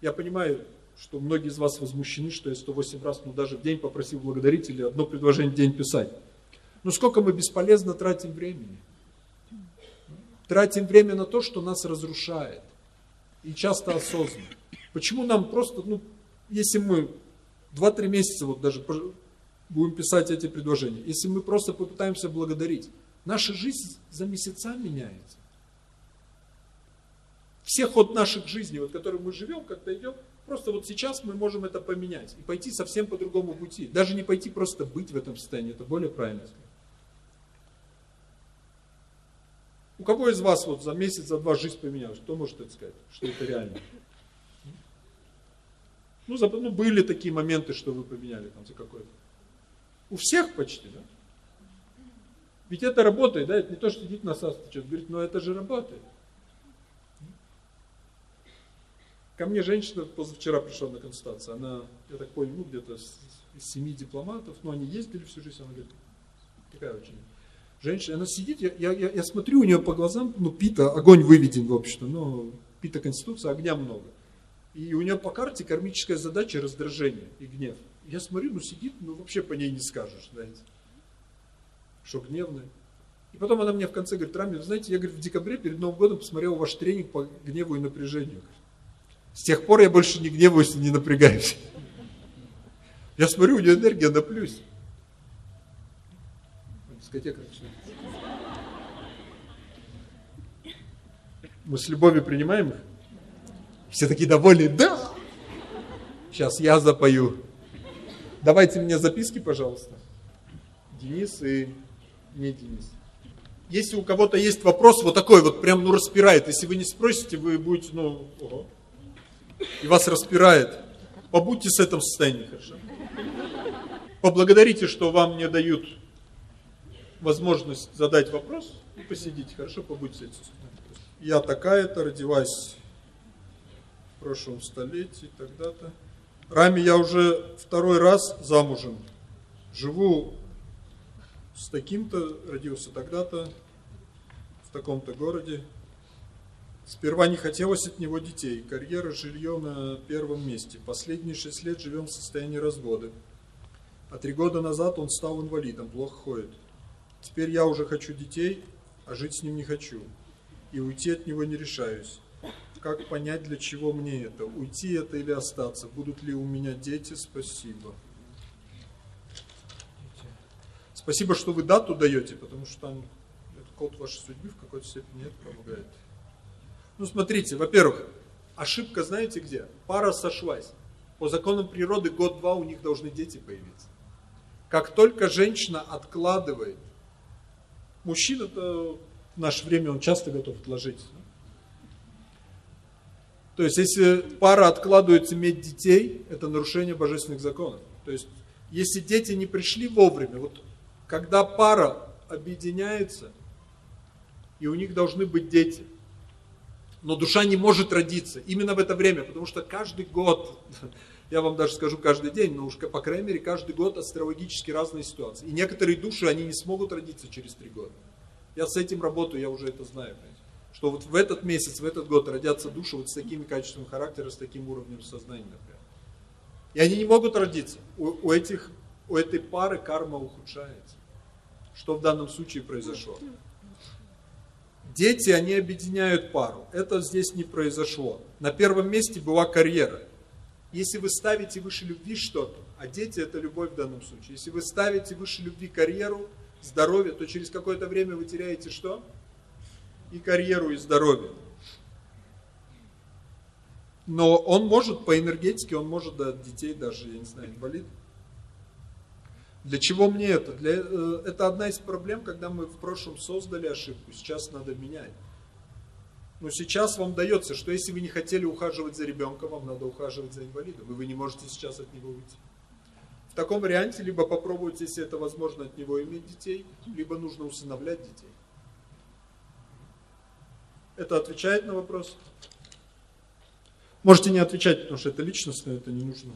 Я понимаю, что многие из вас возмущены, что я 108 раз, ну даже в день попросил благодарить или одно предложение в день писать. Ну сколько мы бесполезно тратим времени? Тратим время на то, что нас разрушает. И часто осознанно. Почему нам просто, ну, если мы 2-3 месяца вот даже будем писать эти предложения, если мы просто попытаемся благодарить, наша жизнь за месяца меняется. Все ход наших жизней, вот, которым мы живем, как-то идем, Просто вот сейчас мы можем это поменять и пойти совсем по другому пути. Даже не пойти просто быть в этом состоянии, это более правильно сказать. У кого из вас вот за месяц, за два жизнь поменялась? Кто может это сказать, что это реально? Ну, за, ну были такие моменты, что вы поменяли там за какой-то. У всех почти, да? Ведь это работает, да? Это не то, что сидит на САС, что говорит, но это же работает. Ко мне женщина позавчера пришла на консультацию. Она, я так понял, ну где-то из семи дипломатов, но они ездили всю жизнь. Она говорит, такая очень женщина. Она сидит, я, я, я смотрю у нее по глазам, ну пита, огонь выведен в общем-то, но пита конституция, огня много. И у нее по карте кармическая задача раздражение и гнев. Я смотрю, ну сидит, ну вообще по ней не скажешь, знаете, что гневная. И потом она мне в конце говорит, Рами, знаете, я говорит, в декабре перед Новым годом посмотрел ваш тренинг по гневу и напряжению. С тех пор я больше не гневаюсь и не напрягаюсь. Я смотрю, у нее энергия на плюс. Дискотека. Мы с любовью принимаем их? Все такие довольные, да! Сейчас я запою. Давайте мне записки, пожалуйста. Денис и не Денис. Если у кого-то есть вопрос вот такой вот, прям ну распирает, если вы не спросите, вы будете, ну, ого и вас распирает, побудьте с этим состоянием, хорошо? Поблагодарите, что вам не дают возможность задать вопрос, и посидите, хорошо, побудьте с этим состоянием. Я такая-то, родилась в прошлом столетии, тогда-то. Рами я уже второй раз замужем. Живу с таким-то, родился тогда-то, в таком-то городе. Сперва не хотелось от него детей. Карьера, жилье на первом месте. Последние шесть лет живем в состоянии развода. А три года назад он стал инвалидом, плохо ходит. Теперь я уже хочу детей, а жить с ним не хочу. И уйти от него не решаюсь. Как понять, для чего мне это? Уйти это или остаться? Будут ли у меня дети? Спасибо. Спасибо, что вы дату даете, потому что там это код вашей судьбы в какой-то степени это помогает. Ну, смотрите, во-первых, ошибка знаете где? Пара сошлась. По законам природы год-два у них должны дети появиться. Как только женщина откладывает, мужчина-то в наше время он часто готов отложить. То есть, если пара откладывает иметь детей, это нарушение божественных законов. То есть, если дети не пришли вовремя, вот когда пара объединяется, и у них должны быть дети, но душа не может родиться именно в это время, потому что каждый год, я вам даже скажу каждый день, но уж по крайней мере каждый год астрологически разные ситуации. И некоторые души, они не смогут родиться через три года. Я с этим работаю, я уже это знаю. Что вот в этот месяц, в этот год родятся души вот с такими качествами характера, с таким уровнем сознания, например. И они не могут родиться. У, у, этих, у этой пары карма ухудшается. Что в данном случае произошло? Дети, они объединяют пару. Это здесь не произошло. На первом месте была карьера. Если вы ставите выше любви что-то, а дети это любовь в данном случае. Если вы ставите выше любви карьеру, здоровье, то через какое-то время вы теряете что? И карьеру, и здоровье. Но он может по энергетике, он может до детей даже, я не знаю, инвалид. Для чего мне это? Для, э, это одна из проблем, когда мы в прошлом создали ошибку, сейчас надо менять. Но сейчас вам дается, что если вы не хотели ухаживать за ребенком, вам надо ухаживать за инвалидом, и вы не можете сейчас от него уйти. В таком варианте либо попробуйте, если это возможно, от него иметь детей, либо нужно усыновлять детей. Это отвечает на вопрос? Можете не отвечать, потому что это личностное, это не нужно.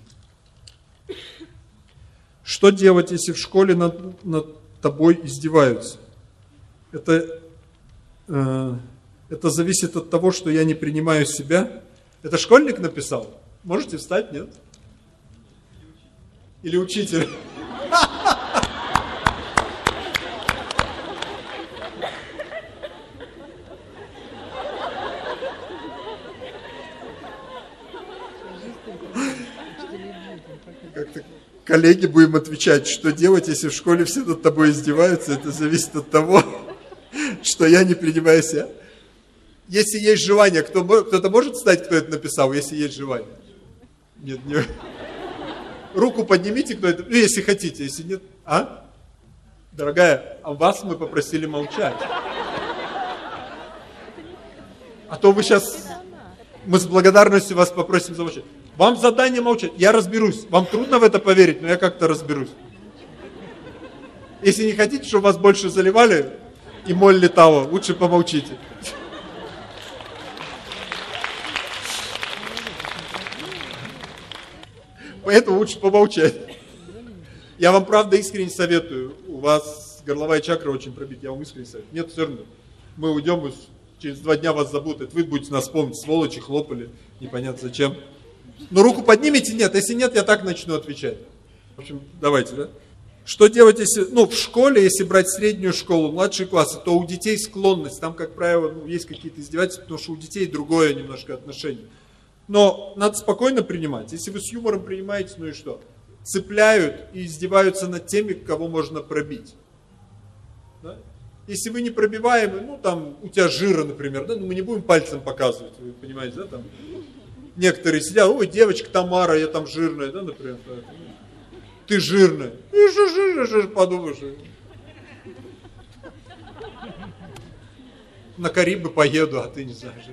Что делать, если в школе над, над тобой издеваются? Это, э, это зависит от того, что я не принимаю себя. Это школьник написал? Можете встать, нет? Или учитель? Как-то коллеги будем отвечать, что делать, если в школе все над тобой издеваются, это зависит от того, что я не принимаю себя. Если есть желание, кто, кто-то может встать, кто это написал, если есть желание? Нет, не... Руку поднимите, кто это, ну, если хотите, если нет, а? Дорогая, а вас мы попросили молчать. А то вы сейчас, мы с благодарностью вас попросим замолчать. Вам задание молчать. Я разберусь. Вам трудно в это поверить, но я как-то разберусь. Если не хотите, чтобы вас больше заливали и моль летала, лучше помолчите. Поэтому лучше помолчать. Я вам правда искренне советую. У вас горловая чакра очень пробита. Я вам искренне советую. Нет, все равно. Мы уйдем, через два дня вас забудут. Вы будете нас помнить. Сволочи хлопали. Непонятно зачем. Но руку поднимите? Нет. Если нет, я так начну отвечать. В общем, давайте, да? Что делать, если, ну, в школе, если брать среднюю школу, младшие классы, то у детей склонность, там, как правило, ну, есть какие-то издевательства, потому что у детей другое немножко отношение. Но надо спокойно принимать. Если вы с юмором принимаете, ну и что? Цепляют и издеваются над теми, кого можно пробить. Да? Если вы не пробиваемый, ну там у тебя жира, например, да, ну мы не будем пальцем показывать, вы понимаете, да, там некоторые сидят, ой, девочка Тамара, я там жирная, да, например. Да, ты жирная. Ну что жирная, что подумаешь. На Карибы поеду, а ты не знаешь.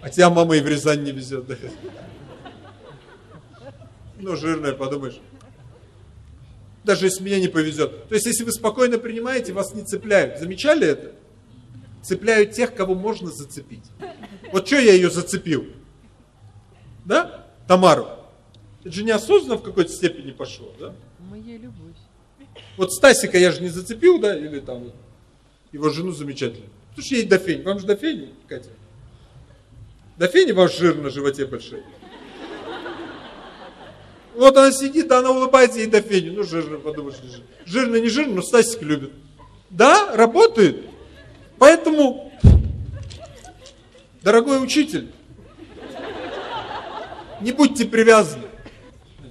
А тебя мама и в Рязань не везет. Да? Ну, жирная, подумаешь. Даже если меня не повезет. То есть, если вы спокойно принимаете, вас не цепляют. Замечали это? Цепляют тех, кого можно зацепить. Вот что я ее зацепил? Да? Тамару. Это же неосознанно в какой-то степени пошло, да? Моя любовь. Вот Стасика я же не зацепил, да, или там его жену замечательную. Слушай, ей до фени. Вам же до фени, Катя? До фени ваш жир на животе большой. Вот она сидит, она улыбается ей до фени. Ну, жирно, подумаешь, не жирно. Жирно, не жирно, но Стасик любит. Да, работает. Поэтому, дорогой учитель, не будьте привязаны.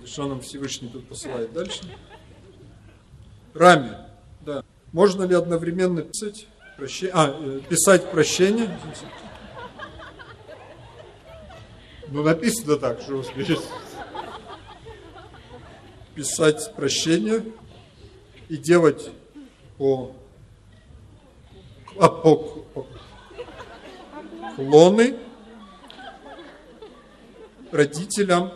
Что нам Всевышний тут посылает дальше? Раме, да. Можно ли одновременно писать, прощение, а, э, писать прощение? Ну, написано так, что успеете. Писать прощение и делать по, а, по, по клоны родителям.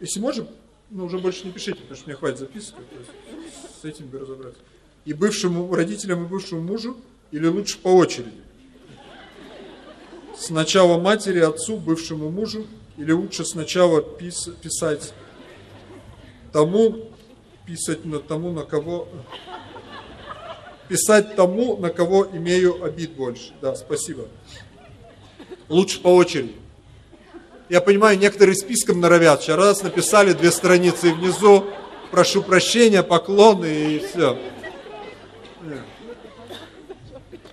Если можем, ну уже больше не пишите, потому что мне хватит записывать. С этим бы разобраться. И бывшему родителям, и бывшему мужу, или лучше по очереди. Сначала матери, отцу, бывшему мужу, или лучше сначала пис, писать тому, писать на тому, на кого... писать тому, на кого имею обид больше. Да, спасибо. Лучше по очереди. Я понимаю, некоторые списком норовят. Сейчас раз написали две страницы и внизу, прошу прощения, поклоны и все.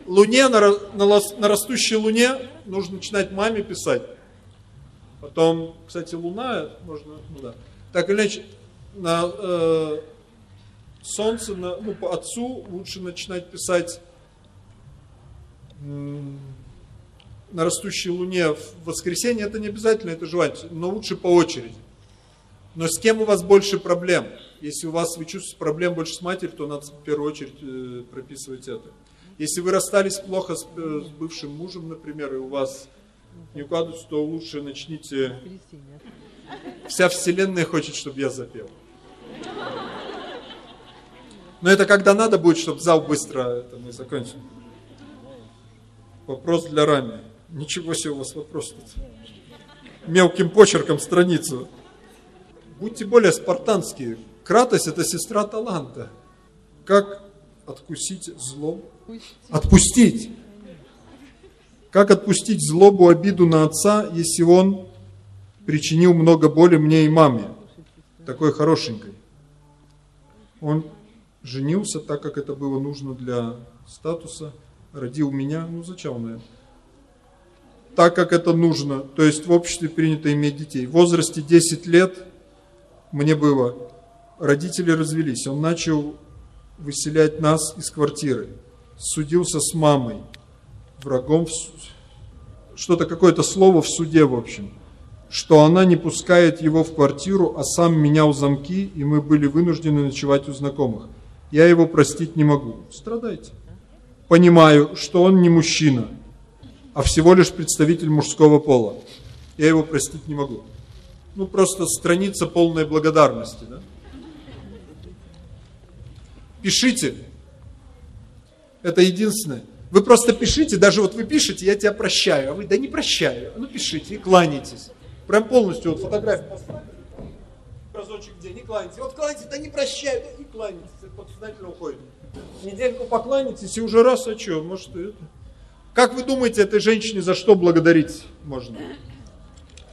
Луне, на, на, на растущей луне нужно начинать маме писать. Потом, кстати, луна, можно, ну да. Так или иначе, на э, солнце, на, ну, по отцу лучше начинать писать на растущей луне в воскресенье, это не обязательно, это желательно, но лучше по очереди. Но с кем у вас больше проблем? Если у вас вы чувствуете проблем больше с матерью, то надо в первую очередь э, прописывать это. Если вы расстались плохо с, э, с бывшим мужем, например, и у вас не укладывается, то лучше начните... Вся вселенная хочет, чтобы я запел. Но это когда надо будет, чтобы зал быстро это мы закончили. Вопрос для Рами. Ничего себе у вас вопрос тут. Мелким почерком страницу. Будьте более спартанские. Кратость – это сестра таланта. Как откусить зло? Отпустить. Как отпустить злобу, обиду на отца, если он причинил много боли мне и маме, такой хорошенькой? Он женился так, как это было нужно для статуса, родил меня, ну зачем, наверное? Так, как это нужно, то есть в обществе принято иметь детей. В возрасте 10 лет мне было, родители развелись, он начал выселять нас из квартиры, судился с мамой, врагом, что-то какое-то слово в суде, в общем, что она не пускает его в квартиру, а сам менял замки, и мы были вынуждены ночевать у знакомых. Я его простить не могу. Страдайте. Понимаю, что он не мужчина, а всего лишь представитель мужского пола. Я его простить не могу. Ну, просто страница полной благодарности, да? Пишите. Это единственное. Вы просто пишите, даже вот вы пишете, я тебя прощаю, а вы, да не прощаю. Ну, пишите и кланяйтесь. Прям полностью вот фотографию поставьте. Разочек где, не кланяйтесь. Вот кланяйтесь, да не прощаю, да и кланяйтесь. Это подсознательно уходит. Недельку покланяйтесь и уже раз, а что, может это... Как вы думаете, этой женщине за что благодарить можно?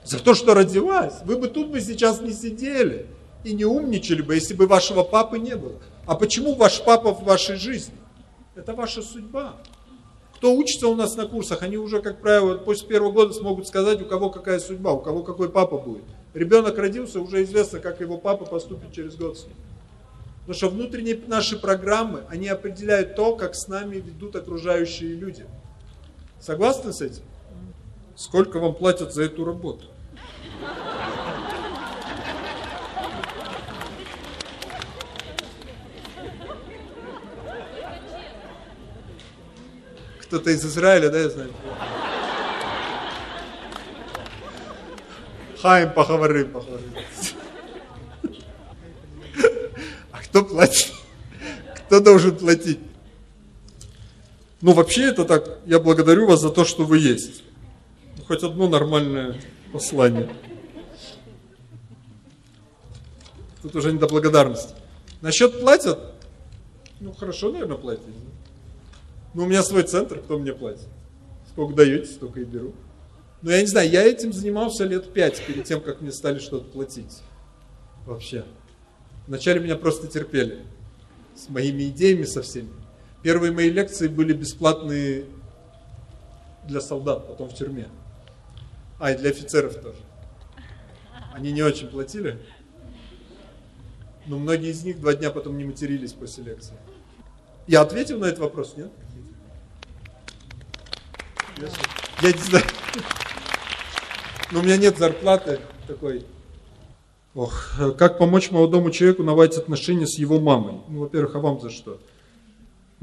За то, что родилась. Вы бы тут бы сейчас не сидели и не умничали бы, если бы вашего папы не было. А почему ваш папа в вашей жизни? Это ваша судьба. Кто учится у нас на курсах, они уже, как правило, после первого года смогут сказать, у кого какая судьба, у кого какой папа будет. Ребенок родился, уже известно, как его папа поступит через год с ним. Потому что внутренние наши программы, они определяют то, как с нами ведут окружающие люди. Согласны с этим? Сколько вам платят за эту работу? Кто-то из Израиля, да, я знаю? Хайм поговорим, поговорим. А кто платит? Кто должен платить? Ну, вообще это так, я благодарю вас за то, что вы есть. Ну, хоть одно нормальное послание. Тут уже не до благодарности. Насчет платят, ну, хорошо, наверное, платят. Ну, у меня свой центр, кто мне платит? Сколько даете, столько и беру. Но я не знаю, я этим занимался лет пять, перед тем, как мне стали что-то платить. Вообще. Вначале меня просто терпели. С моими идеями со всеми. Первые мои лекции были бесплатные для солдат, потом в тюрьме. А, и для офицеров тоже. Они не очень платили. Но многие из них два дня потом не матерились после лекции. Я ответил на этот вопрос, нет? Я не знаю. Но у меня нет зарплаты такой. Ох, как помочь молодому человеку наладить отношения с его мамой? Ну, во-первых, а вам за что?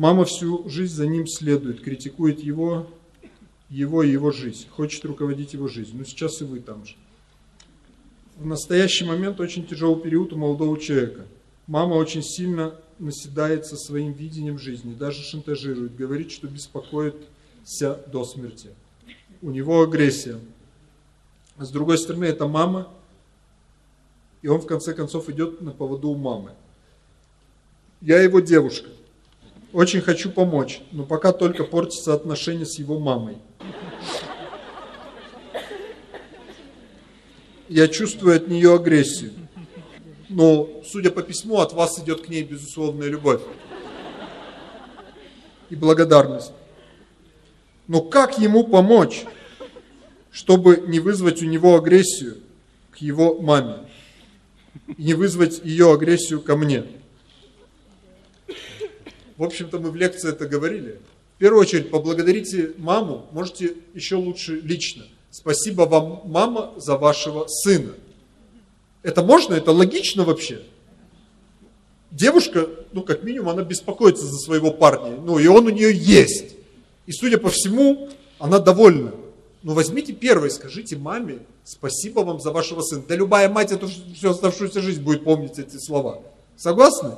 Мама всю жизнь за ним следует, критикует его, его и его жизнь, хочет руководить его жизнью. Ну, сейчас и вы там же. В настоящий момент очень тяжелый период у молодого человека. Мама очень сильно наседает со своим видением жизни, даже шантажирует, говорит, что беспокоится до смерти. У него агрессия. А с другой стороны, это мама, и он в конце концов идет на поводу у мамы. Я его девушка. Очень хочу помочь, но пока только портятся отношения с его мамой. Я чувствую от нее агрессию. Но, судя по письму, от вас идет к ней безусловная любовь и благодарность. Но как ему помочь, чтобы не вызвать у него агрессию к его маме? И не вызвать ее агрессию ко мне? В общем-то, мы в лекции это говорили. В первую очередь, поблагодарите маму, можете еще лучше лично. Спасибо вам, мама, за вашего сына. Это можно? Это логично вообще? Девушка, ну, как минимум, она беспокоится за своего парня. Ну, и он у нее есть. И, судя по всему, она довольна. Ну, возьмите первое, скажите маме, спасибо вам за вашего сына. Да любая мать эту всю оставшуюся жизнь будет помнить эти слова. Согласны?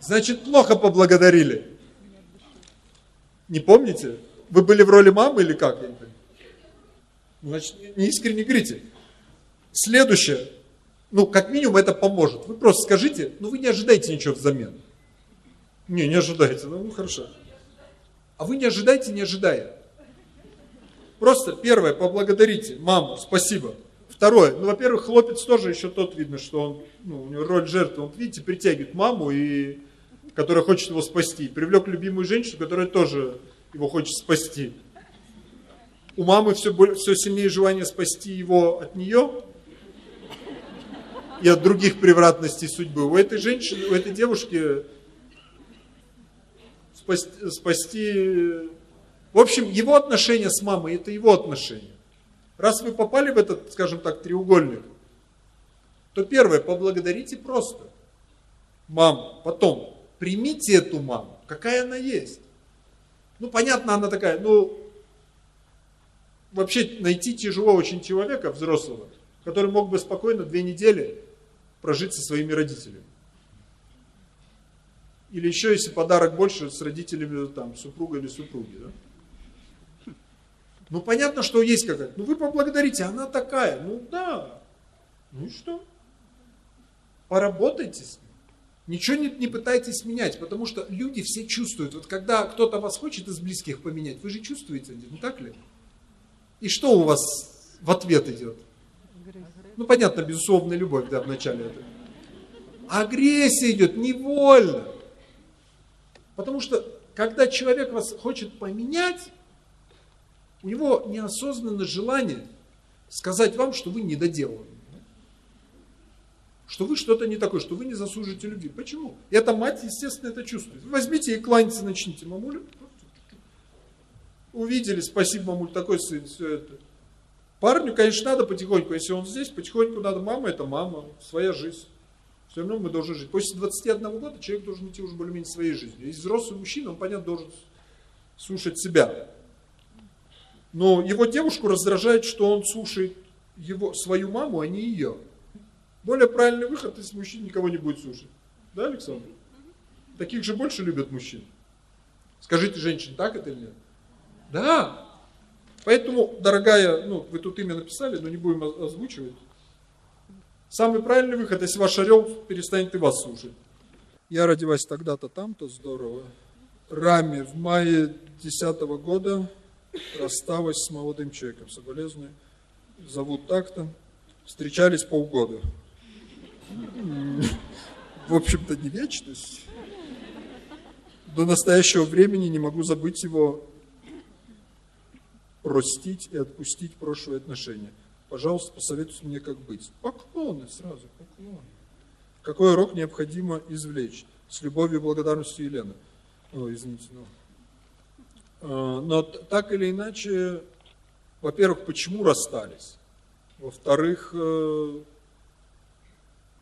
Значит, плохо поблагодарили. Не помните? Вы были в роли мамы или как? Значит, не искренне говорите. Следующее. Ну, как минимум это поможет. Вы просто скажите, ну вы не ожидаете ничего взамен. Не, не ожидаете. Ну, хорошо. А вы не ожидаете, не ожидая. Просто первое, поблагодарите маму, спасибо. Второе, ну, во-первых, хлопец тоже еще тот видно, что он, ну, у него роль жертвы. Он, видите, притягивает маму, и, которая хочет его спасти. Привлек любимую женщину, которая тоже его хочет спасти. У мамы все, все сильнее желание спасти его от нее и от других превратностей судьбы. У этой женщины, у этой девушки спасти, спасти... В общем, его отношения с мамой – это его отношения. Раз вы попали в этот, скажем так, треугольник, то первое, поблагодарите просто маму. Потом, примите эту маму, какая она есть. Ну, понятно, она такая, ну, вообще найти тяжело очень человека взрослого, который мог бы спокойно две недели прожить со своими родителями. Или еще, если подарок больше, с родителями, там, супруга или супруги, да? Ну, понятно, что есть какая-то. Ну, вы поблагодарите, она такая. Ну, да. Ну и что? Поработайте с ней. Ничего не, не пытайтесь менять, потому что люди все чувствуют. Вот когда кто-то вас хочет из близких поменять, вы же чувствуете, не так ли? И что у вас в ответ идет? Ну, понятно, безусловная любовь, да, в начале этого. Агрессия идет невольно. Потому что, когда человек вас хочет поменять, у него неосознанно желание сказать вам, что вы недоделаны. Что вы что-то не такое, что вы не заслужите любви. Почему? И эта мать, естественно, это чувствует. Возьмите и кланяться начните, мамуля. Увидели, спасибо, мамуль, такой сын, все это. Парню, конечно, надо потихоньку, если он здесь, потихоньку надо, мама это мама, своя жизнь. Все равно мы должны жить. После 21 года человек должен идти уже более-менее своей жизнью. Если взрослый мужчина, он, понятно, должен слушать себя. Но его девушку раздражает, что он слушает его, свою маму, а не ее. Более правильный выход, если мужчина никого не будет слушать. Да, Александр? Таких же больше любят мужчин. Скажите, женщин, так это или нет? Да. Поэтому, дорогая, ну, вы тут имя написали, но не будем озвучивать. Самый правильный выход, если ваш орел перестанет и вас слушать. Я родилась тогда-то там-то, здорово. Раме в мае 10 года рассталась с молодым человеком, соболезную. Зовут так-то. Встречались полгода. В общем-то, не вечность. До настоящего времени не могу забыть его простить и отпустить прошлые отношения. Пожалуйста, посоветуйте мне, как быть. Поклоны сразу, поклоны. Какой урок необходимо извлечь? С любовью и благодарностью Елены. О, извините, но... А, но так или иначе, во-первых, почему расстались? Во-вторых, э,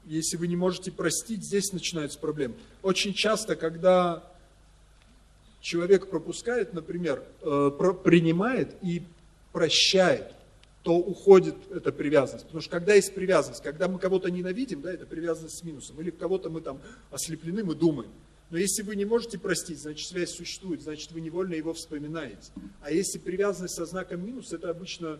если вы не можете простить, здесь начинаются проблемы. Очень часто, когда человек пропускает, например, э, принимает и прощает, то уходит эта привязанность. Потому что когда есть привязанность, когда мы кого-то ненавидим, да, это привязанность с минусом, или кого-то мы там ослеплены, мы думаем. Но если вы не можете простить, значит связь существует, значит вы невольно его вспоминаете. А если привязанность со знаком минус, это обычно,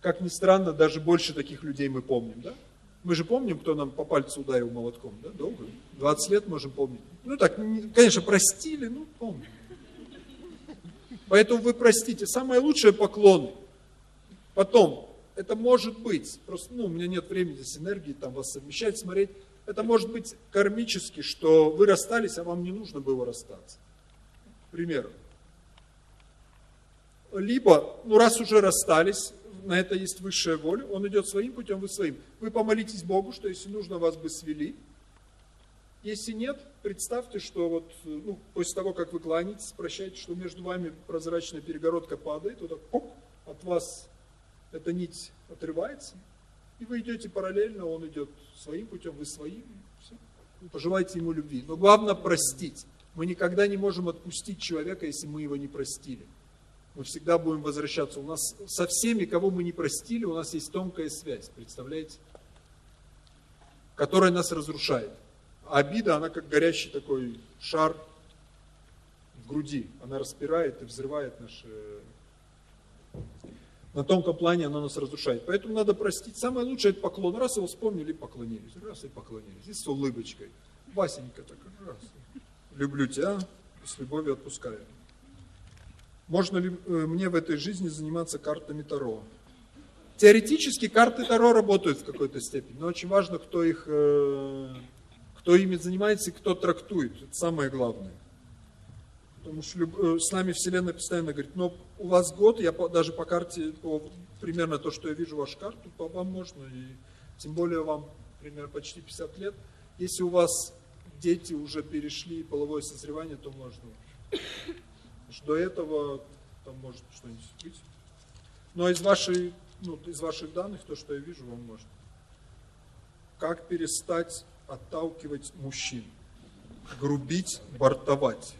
как ни странно, даже больше таких людей мы помним, да? Мы же помним, кто нам по пальцу ударил молотком, да, долго? 20 лет можем помнить. Ну так, конечно, простили, ну помним. Поэтому вы простите. Самое лучшее поклон. Потом, это может быть, просто, ну, у меня нет времени здесь энергии там вас совмещать, смотреть. Это может быть кармически, что вы расстались, а вам не нужно было расстаться. К примеру. Либо, ну раз уже расстались, на это есть высшая воля, он идет своим путем, вы своим. Вы помолитесь Богу, что если нужно, вас бы свели. Если нет, представьте, что вот ну, после того, как вы кланяетесь, прощаете, что между вами прозрачная перегородка падает, вот так, оп, от вас эта нить отрывается, и вы идете параллельно, он идет своим путем, вы своим. Все. Пожелайте ему любви. Но главное простить. Мы никогда не можем отпустить человека, если мы его не простили. Мы всегда будем возвращаться. У нас со всеми, кого мы не простили, у нас есть тонкая связь, представляете? Которая нас разрушает. А обида, она как горящий такой шар в груди. Она распирает и взрывает наши на тонком плане оно нас разрушает. Поэтому надо простить. Самое лучшее это поклон. Раз его вспомнили, поклонились. Раз и поклонились. И с улыбочкой. Васенька так раз. Люблю тебя, с любовью отпускаю. Можно ли э, мне в этой жизни заниматься картами Таро? Теоретически карты Таро работают в какой-то степени, но очень важно, кто их, э, кто ими занимается и кто трактует. Это самое главное. Потому что э, с нами Вселенная постоянно говорит, но у вас год, я даже по карте, по, примерно то, что я вижу вашу карту, по вам можно, и тем более вам примерно почти 50 лет. Если у вас дети уже перешли половое созревание, то можно. До этого там может что-нибудь быть. Но из, вашей, ну, из ваших данных, то, что я вижу, вам можно. Как перестать отталкивать мужчин? Грубить, бортовать.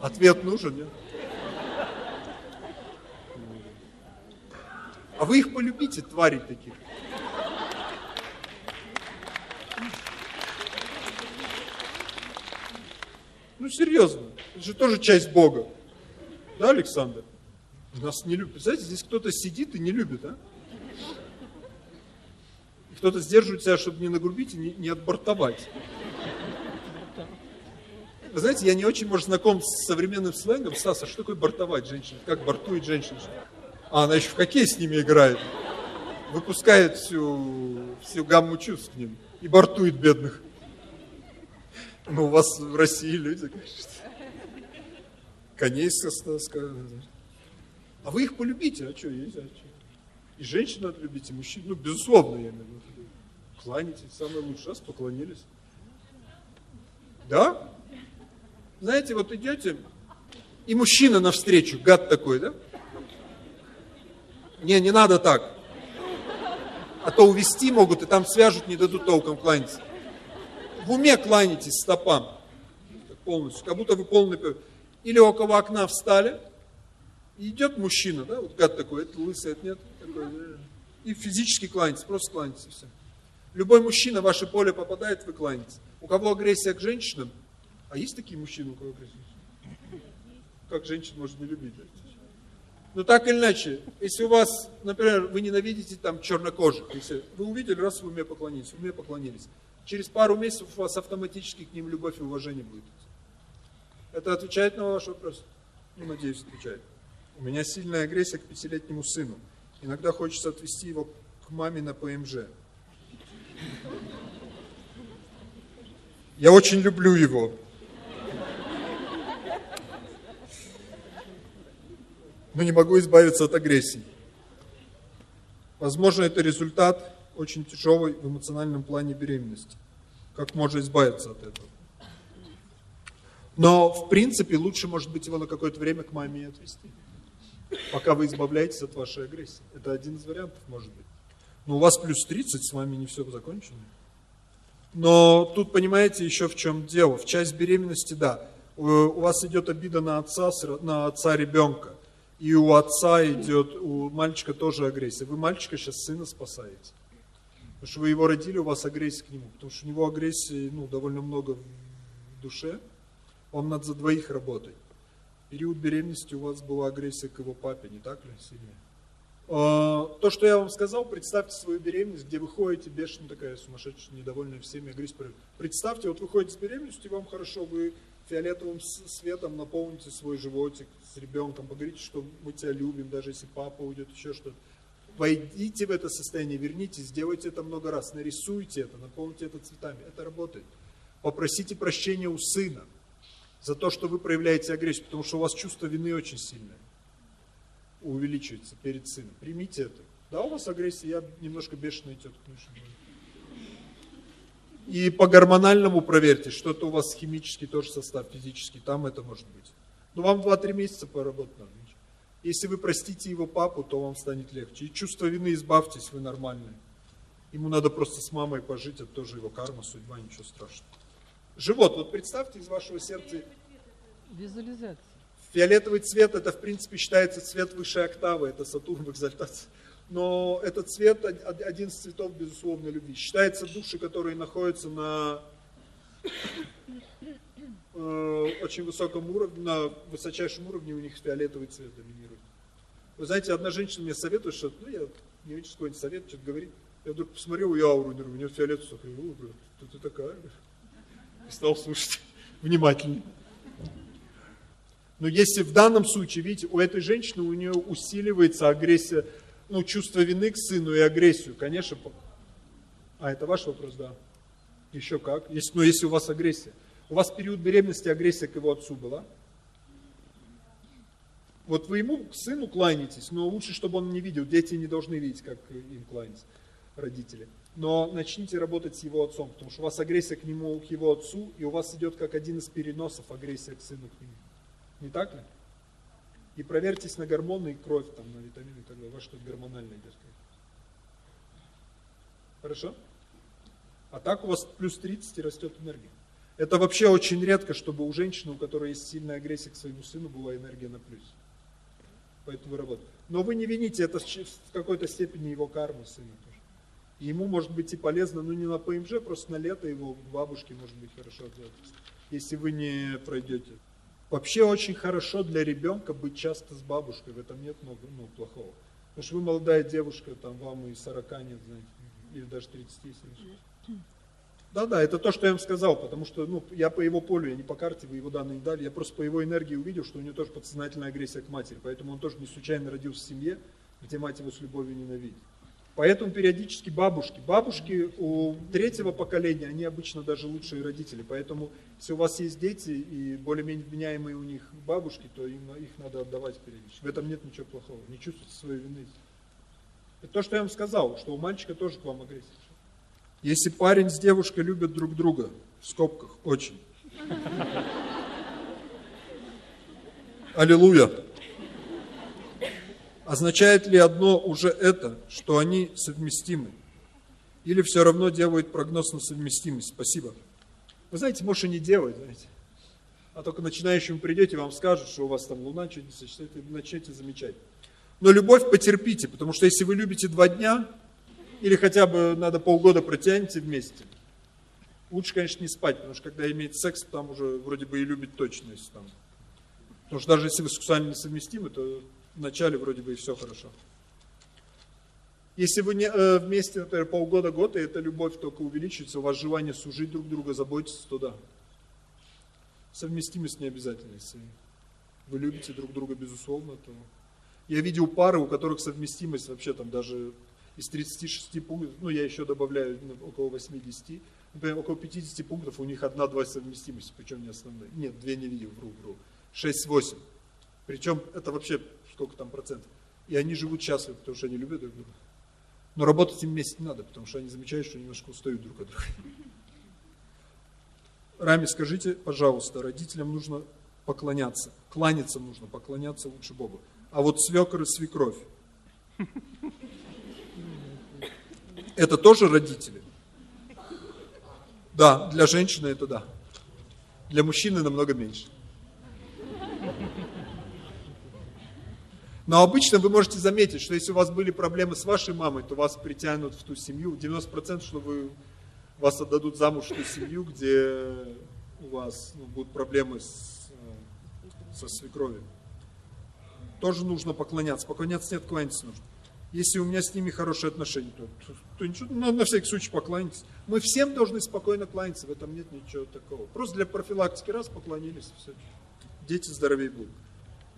Ответ нужен, нет? А вы их полюбите, твари таких. Ну, серьезно, это же тоже часть Бога. Да, Александр? Нас не любят. Знаете, здесь кто-то сидит и не любит, а? Кто-то сдерживает себя, чтобы не нагрубить и не, не отбортовать. Вы знаете, я не очень, может, знаком с современным сленгом. Саса, что такое бортовать женщин? Как бортует женщина? А, она еще в хоккей с ними играет. Выпускает всю, всю гамму чувств к ним. И бортует бедных. Ну, у вас в России люди, конечно. Коней таскают. А вы их полюбите, а что есть? А что? И женщин надо любить, и мужчин. Ну, безусловно, я имею в виду. Кланяйтесь, самое лучшее, раз поклонились. Да? знаете, вот идете, и мужчина навстречу, гад такой, да? Не, не надо так. А то увести могут, и там свяжут, не дадут толком кланяться. В уме кланяйтесь стопам. Полностью, как будто вы полный... Или около окна встали, идет мужчина, да, вот гад такой, это лысый, это нет. Такой, и физически кланяйтесь, просто кланяйтесь, все. Любой мужчина в ваше поле попадает, вы кланяетесь. У кого агрессия к женщинам, а есть такие мужчины, у кого красивые? Как женщин можно не любить? Ну так или иначе, если у вас, например, вы ненавидите там чернокожих, если вы увидели, раз в уме поклонились, в уме поклонились, через пару месяцев у вас автоматически к ним любовь и уважение будет. Это отвечает на ваш вопрос? Ну, надеюсь, отвечает. У меня сильная агрессия к пятилетнему сыну. Иногда хочется отвезти его к маме на ПМЖ. Я очень люблю его, но не могу избавиться от агрессии. Возможно, это результат очень тяжелой в эмоциональном плане беременности. Как можно избавиться от этого? Но, в принципе, лучше, может быть, его на какое-то время к маме отвезти. Пока вы избавляетесь от вашей агрессии. Это один из вариантов, может быть. Но у вас плюс 30, с вами не все закончено. Но тут, понимаете, еще в чем дело. В часть беременности, да, у вас идет обида на отца, на отца ребенка и у отца идет, у мальчика тоже агрессия. Вы мальчика сейчас сына спасаете. Потому что вы его родили, у вас агрессия к нему. Потому что у него агрессии ну, довольно много в душе. Вам надо за двоих работать. Период беременности у вас была агрессия к его папе, не так ли, сильная? То, что я вам сказал, представьте свою беременность, где вы ходите, бешено такая сумасшедшая, недовольная всеми, я говорю, представьте, вот вы ходите с беременностью, вам хорошо, вы фиолетовым светом наполните свой животик с ребенком, поговорите, что мы тебя любим, даже если папа уйдет, еще что-то. Войдите в это состояние, вернитесь, сделайте это много раз, нарисуйте это, наполните это цветами, это работает. Попросите прощения у сына за то, что вы проявляете агрессию, потому что у вас чувство вины очень сильное увеличивается перед сыном. Примите это. Да, у вас агрессия, я немножко бешеная тетка. И по гормональному проверьте, что-то у вас химический тоже состав, физический, там это может быть. Но вам 2-3 месяца поработать надо. Если вы простите его папу, то вам станет легче. И чувство вины избавьтесь, вы нормальные. Ему надо просто с мамой пожить, это тоже его карма, судьба, ничего страшного. Живот, вот представьте из вашего сердца... Визуализация. Фиолетовый цвет, это в принципе считается цвет высшей октавы, это Сатурн в экзальтации. Но этот цвет один из цветов безусловной любви. Считается души, которые находятся на э, очень высоком уровне, на высочайшем уровне у них фиолетовый цвет доминирует. Вы знаете, одна женщина мне советует, что, ну, я не видишь, какой-нибудь совет, что-то говорит. Я вдруг посмотрел ее ауру, у нее фиолетовый, я говорю, ты такая? И стал слушать внимательнее. Но если в данном случае, видите, у этой женщины, у нее усиливается агрессия, ну, чувство вины к сыну и агрессию, конечно. А, это ваш вопрос, да. Еще как. Если, но если у вас агрессия. У вас период беременности агрессия к его отцу была? Вот вы ему, к сыну кланяетесь, но лучше, чтобы он не видел. Дети не должны видеть, как им кланяться, родители. Но начните работать с его отцом, потому что у вас агрессия к нему, к его отцу, и у вас идет как один из переносов агрессия к сыну к нему. Не так ли? И проверьтесь на гормоны и кровь, там, на витамины и так далее. У вас что-то гормональное идет. Хорошо? А так у вас плюс 30 и растет энергия. Это вообще очень редко, чтобы у женщины, у которой есть сильная агрессия к своему сыну, была энергия на плюс. Поэтому вы. Но вы не вините, это в какой-то степени его карма сына ему может быть и полезно, ну не на ПМЖ, просто на лето его бабушке может быть хорошо отзываться, если вы не пройдете. Вообще очень хорошо для ребенка быть часто с бабушкой, в этом нет много ну, плохого. Потому что вы молодая девушка, там вам и 40 нет, знаете, или даже 30, если Да-да, это то, что я вам сказал, потому что ну, я по его полю, я не по карте, вы его данные не дали, я просто по его энергии увидел, что у него тоже подсознательная агрессия к матери, поэтому он тоже не случайно родился в семье, где мать его с любовью ненавидит. Поэтому периодически бабушки. Бабушки у третьего поколения, они обычно даже лучшие родители. Поэтому, если у вас есть дети и более-менее вменяемые у них бабушки, то им, их надо отдавать периодически. В этом нет ничего плохого. Не чувствуйте своей вины. Это то, что я вам сказал, что у мальчика тоже к вам агрессия. Если парень с девушкой любят друг друга, в скобках, очень. Аллилуйя. Означает ли одно уже это, что они совместимы? Или все равно делают прогноз на совместимость? Спасибо. Вы знаете, может и не делать, знаете. А только начинающему придете, вам скажут, что у вас там луна что-то не сочетает, и начнете замечать. Но любовь потерпите, потому что если вы любите два дня, или хотя бы надо полгода протянете вместе, лучше, конечно, не спать, потому что когда имеет секс, там уже вроде бы и любит точность. Там. Потому что даже если вы сексуально несовместимы, то вначале вроде бы и все хорошо. Если вы не, э, вместе, например, полгода-год, и эта любовь только увеличится, у вас желание служить друг друга, заботиться, то да. Совместимость не обязательно. Если вы любите друг друга, безусловно, то... Я видел пары, у которых совместимость вообще там даже из 36 пунктов, ну я еще добавляю около 80, например, около 50 пунктов, у них одна-два совместимости, причем не основные. Нет, две не видел, вру, вру. 6-8. Причем это вообще сколько там процентов. И они живут счастливо, потому что они любят друг друга. Но работать им вместе не надо, потому что они замечают, что немножко устают друг от друга. Рами, скажите, пожалуйста, родителям нужно поклоняться. Кланяться нужно, поклоняться лучше Богу. А вот свекр и свекровь. Это тоже родители? Да, для женщины это да. Для мужчины намного меньше. Но обычно вы можете заметить, что если у вас были проблемы с вашей мамой, то вас притянут в ту семью. 90% что вы, вас отдадут замуж в ту семью, где у вас ну, будут проблемы с, э, со свекровью. Тоже нужно поклоняться. Поклоняться нет, кланяться нужно. Если у меня с ними хорошие отношения, то, то, то ничего, ну, на всякий случай покланяйтесь. Мы всем должны спокойно кланяться, в этом нет ничего такого. Просто для профилактики раз поклонились, все. Дети здоровее будут.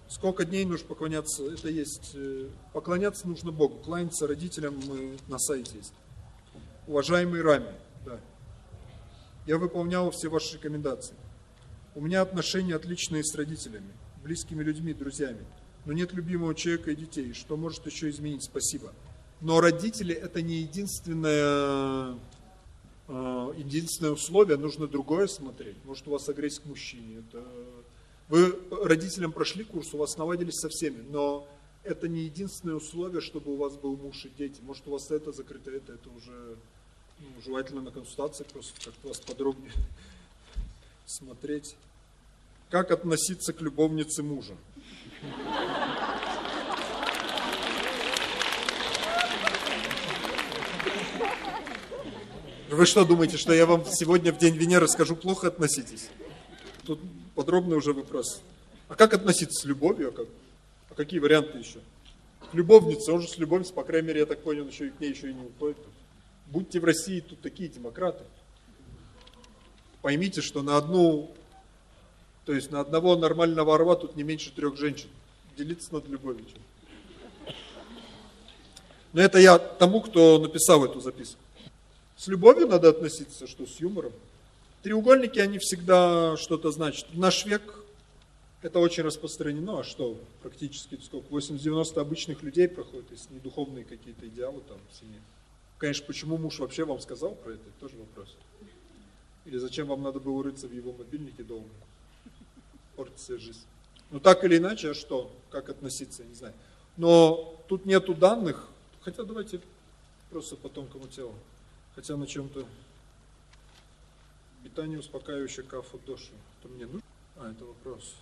Сколько дней нужно поклоняться, это есть. Э, поклоняться нужно Богу, кланяться родителям мы на сайте есть. Уважаемый Рами, да. Я выполнял все ваши рекомендации. У меня отношения отличные с родителями, близкими людьми, друзьями но нет любимого человека и детей. Что может еще изменить? Спасибо. Но родители это не единственное, э, единственное условие, нужно другое смотреть. Может у вас агрессия к мужчине. Это... Вы родителям прошли курс, у вас наладились со всеми, но это не единственное условие, чтобы у вас был муж и дети. Может у вас это закрыто, это, это уже ну, желательно на консультации просто как-то вас подробнее смотреть. Как относиться к любовнице мужа? Вы что думаете, что я вам сегодня в день Венеры скажу, плохо относитесь? Тут подробный уже вопрос. А как относиться с любовью? А, как? а какие варианты еще? К любовнице, он же с любовницей, по крайней мере, я так понял, еще и к ней еще и не уходит. Будьте в России тут такие демократы. Поймите, что на одну то есть на одного нормального орла тут не меньше трех женщин. Делиться над любовью. Но это я тому, кто написал эту записку. С любовью надо относиться, что с юмором. Треугольники, они всегда что-то значат. В наш век это очень распространено, а что практически сколько, 80-90 обычных людей проходит, если не духовные какие-то идеалы там в семье. Конечно, почему муж вообще вам сказал про это, тоже вопрос. Или зачем вам надо было рыться в его мобильнике долго? портится жизнь. Ну так или иначе, а что? Как относиться, не знаю. Но тут нету данных, хотя давайте просто по тонкому телу. Хотя на чем-то питание успокаивающее кафу доши. Это мне нужно? А, это вопрос.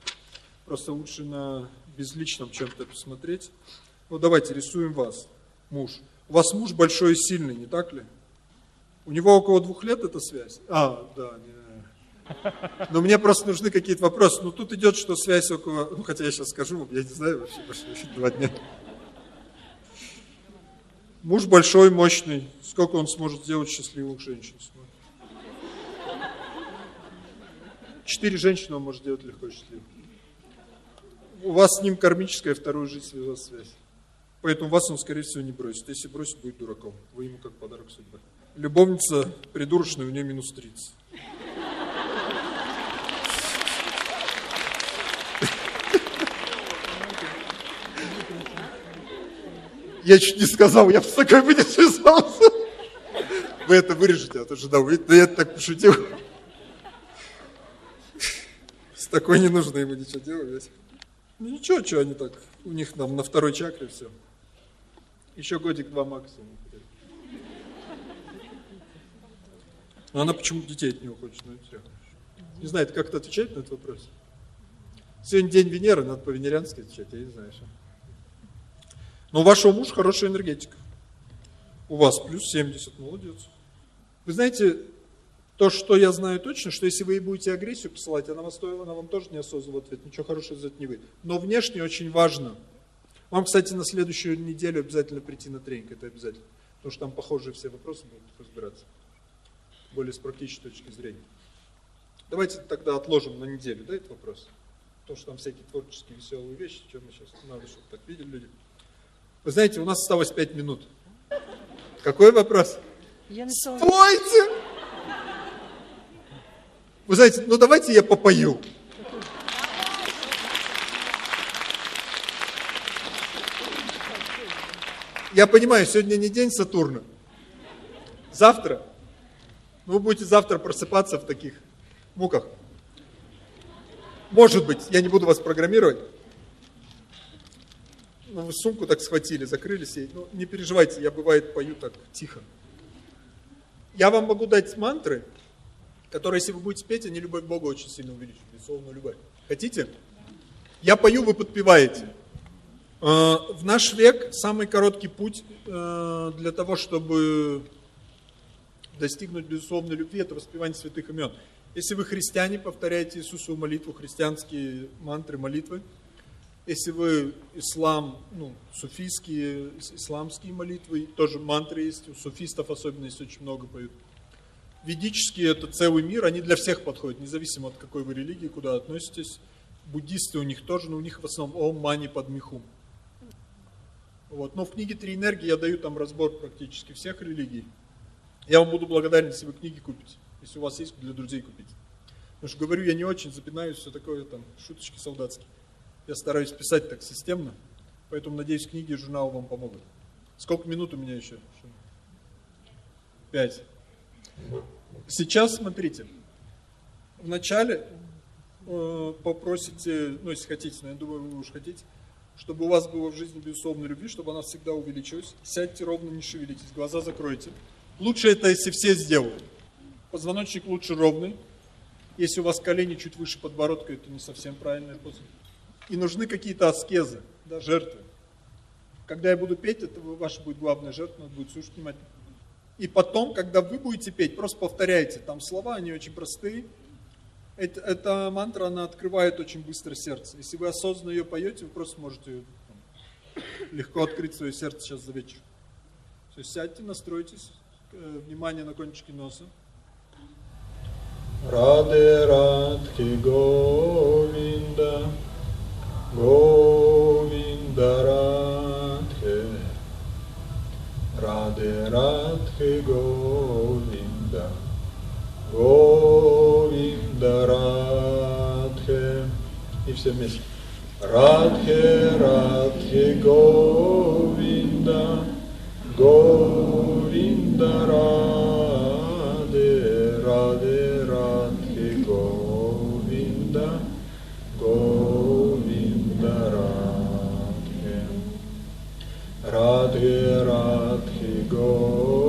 Просто лучше на безличном чем-то посмотреть. Ну давайте рисуем вас, муж. У вас муж большой и сильный, не так ли? У него около двух лет эта связь? А, да, не, но мне просто нужны какие-то вопросы. Ну, тут идет, что связь около... Ну, хотя я сейчас скажу, я не знаю вообще, больше два дня. Муж большой, мощный. Сколько он сможет сделать счастливых женщин? Четыре женщины он может сделать легко счастливых. У вас с ним кармическая вторую жизнь связала связь. Поэтому вас он, скорее всего, не бросит. Если бросит, будет дураком. Вы ему как подарок судьбы. Любовница придурочная, у нее минус 30. Я чуть не сказал, я с такой бы не связался. Вы это вырежете, а то же да, вы, да я так пошутил. Такой не нужно ему ничего делать. Ну ничего, что они так, у них там на второй чакре все. Еще годик-два максимум. Но она почему детей от него хочет, ну, Не знаю, как-то отвечать на этот вопрос? Сегодня день Венеры, надо по-венериански отвечать, я не знаю. Что. Но у вашего мужа хорошая энергетика. У вас плюс 70, молодец. Вы знаете, то, что я знаю точно, что если вы будете агрессию посылать, она, вас, она вам тоже не в ответ, ничего хорошего за это не выйдет. Но внешне очень важно. Вам, кстати, на следующую неделю обязательно прийти на тренинг, это обязательно. Потому что там похожие все вопросы будут разбираться. Более с практической точки зрения. Давайте тогда отложим на неделю, да, этот вопрос? Потому что там всякие творческие веселые вещи, что мы сейчас надо, чтобы так видели люди. Вы знаете, у нас осталось пять минут. Какой вопрос? Я написала... Спойте! Вы знаете, ну давайте я попою. Я понимаю, сегодня не день Сатурна. Завтра. Ну, вы будете завтра просыпаться в таких муках. Может быть, я не буду вас программировать ну, вы сумку так схватили, закрылись ей. Ну, не переживайте, я бывает пою так тихо. Я вам могу дать мантры, которые, если вы будете петь, они любовь к Богу очень сильно увеличат, безусловно, любовь. Хотите? Я пою, вы подпеваете. Э, в наш век самый короткий путь э, для того, чтобы достигнуть безусловной любви, это воспевание святых имен. Если вы христиане, повторяете Иисусову молитву, христианские мантры, молитвы, Если вы ислам, ну, суфийские, исламские молитвы, тоже мантры есть, у суфистов особенно есть очень много поют. Ведические это целый мир, они для всех подходят, независимо от какой вы религии, куда относитесь. Буддисты у них тоже, но у них в основном Ом Мани Падмихум. Вот. Но в книге «Три энергии» я даю там разбор практически всех религий. Я вам буду благодарен, если вы книги купите. Если у вас есть, для друзей купить. Потому что говорю, я не очень запинаюсь, все такое там, шуточки солдатские. Я стараюсь писать так системно, поэтому, надеюсь, книги и журнал вам помогут. Сколько минут у меня еще? Пять. Сейчас, смотрите, вначале э, попросите, ну, если хотите, но я думаю, вы уж хотите, чтобы у вас было в жизни безусловно любви, чтобы она всегда увеличилась. Сядьте ровно, не шевелитесь, глаза закройте. Лучше это, если все сделают. Позвоночник лучше ровный. Если у вас колени чуть выше подбородка, это не совсем правильная поза и нужны какие-то аскезы, да, жертвы. Когда я буду петь, это ваша будет главная жертва, надо будет слушать внимательно. И потом, когда вы будете петь, просто повторяйте. Там слова, они очень простые. Это, эта мантра, она открывает очень быстро сердце. Если вы осознанно ее поете, вы просто можете там, легко открыть свое сердце сейчас за вечер. Все, сядьте, настройтесь. Э, внимание на кончике носа. Раде Радхи Говинда. Govinda Radhe Radhe Radhe Govinda Govinda Radhe И все вместе. Радхе, Радхе, Говинда, Говинда, Раде, Раде, Радхе, Говинда, Говинда. Radhe Radhe Oh.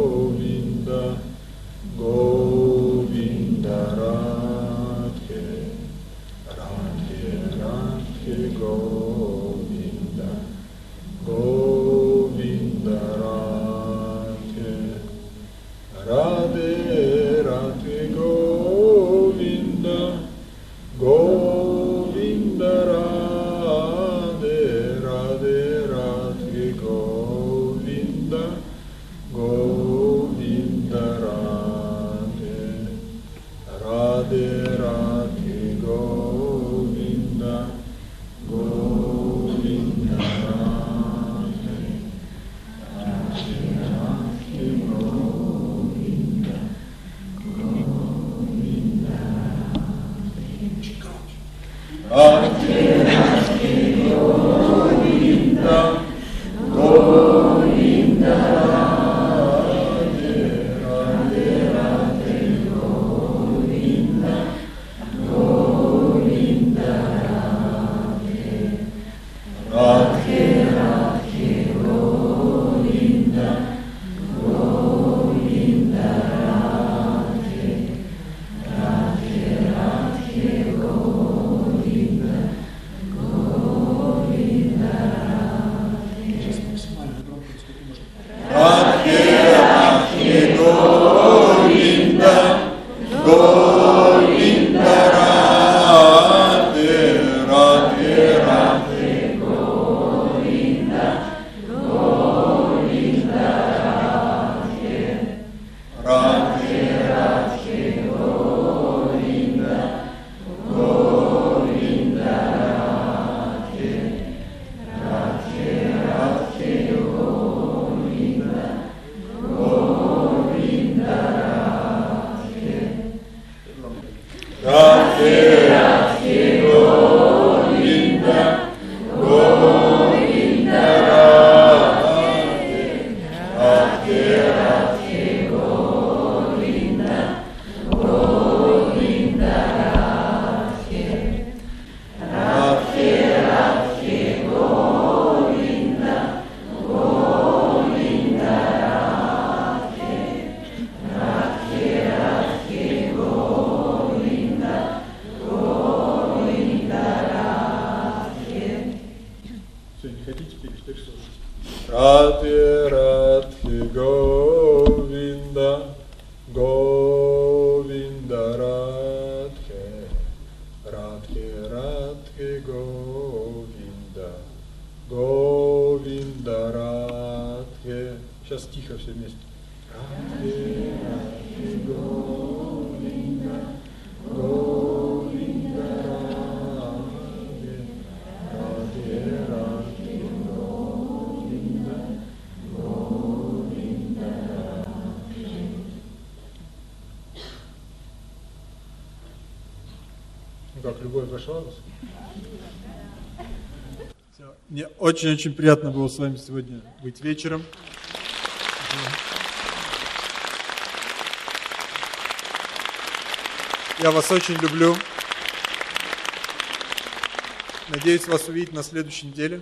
Очень-очень приятно было с вами сегодня быть вечером. Я вас очень люблю. Надеюсь вас увидеть на следующей неделе.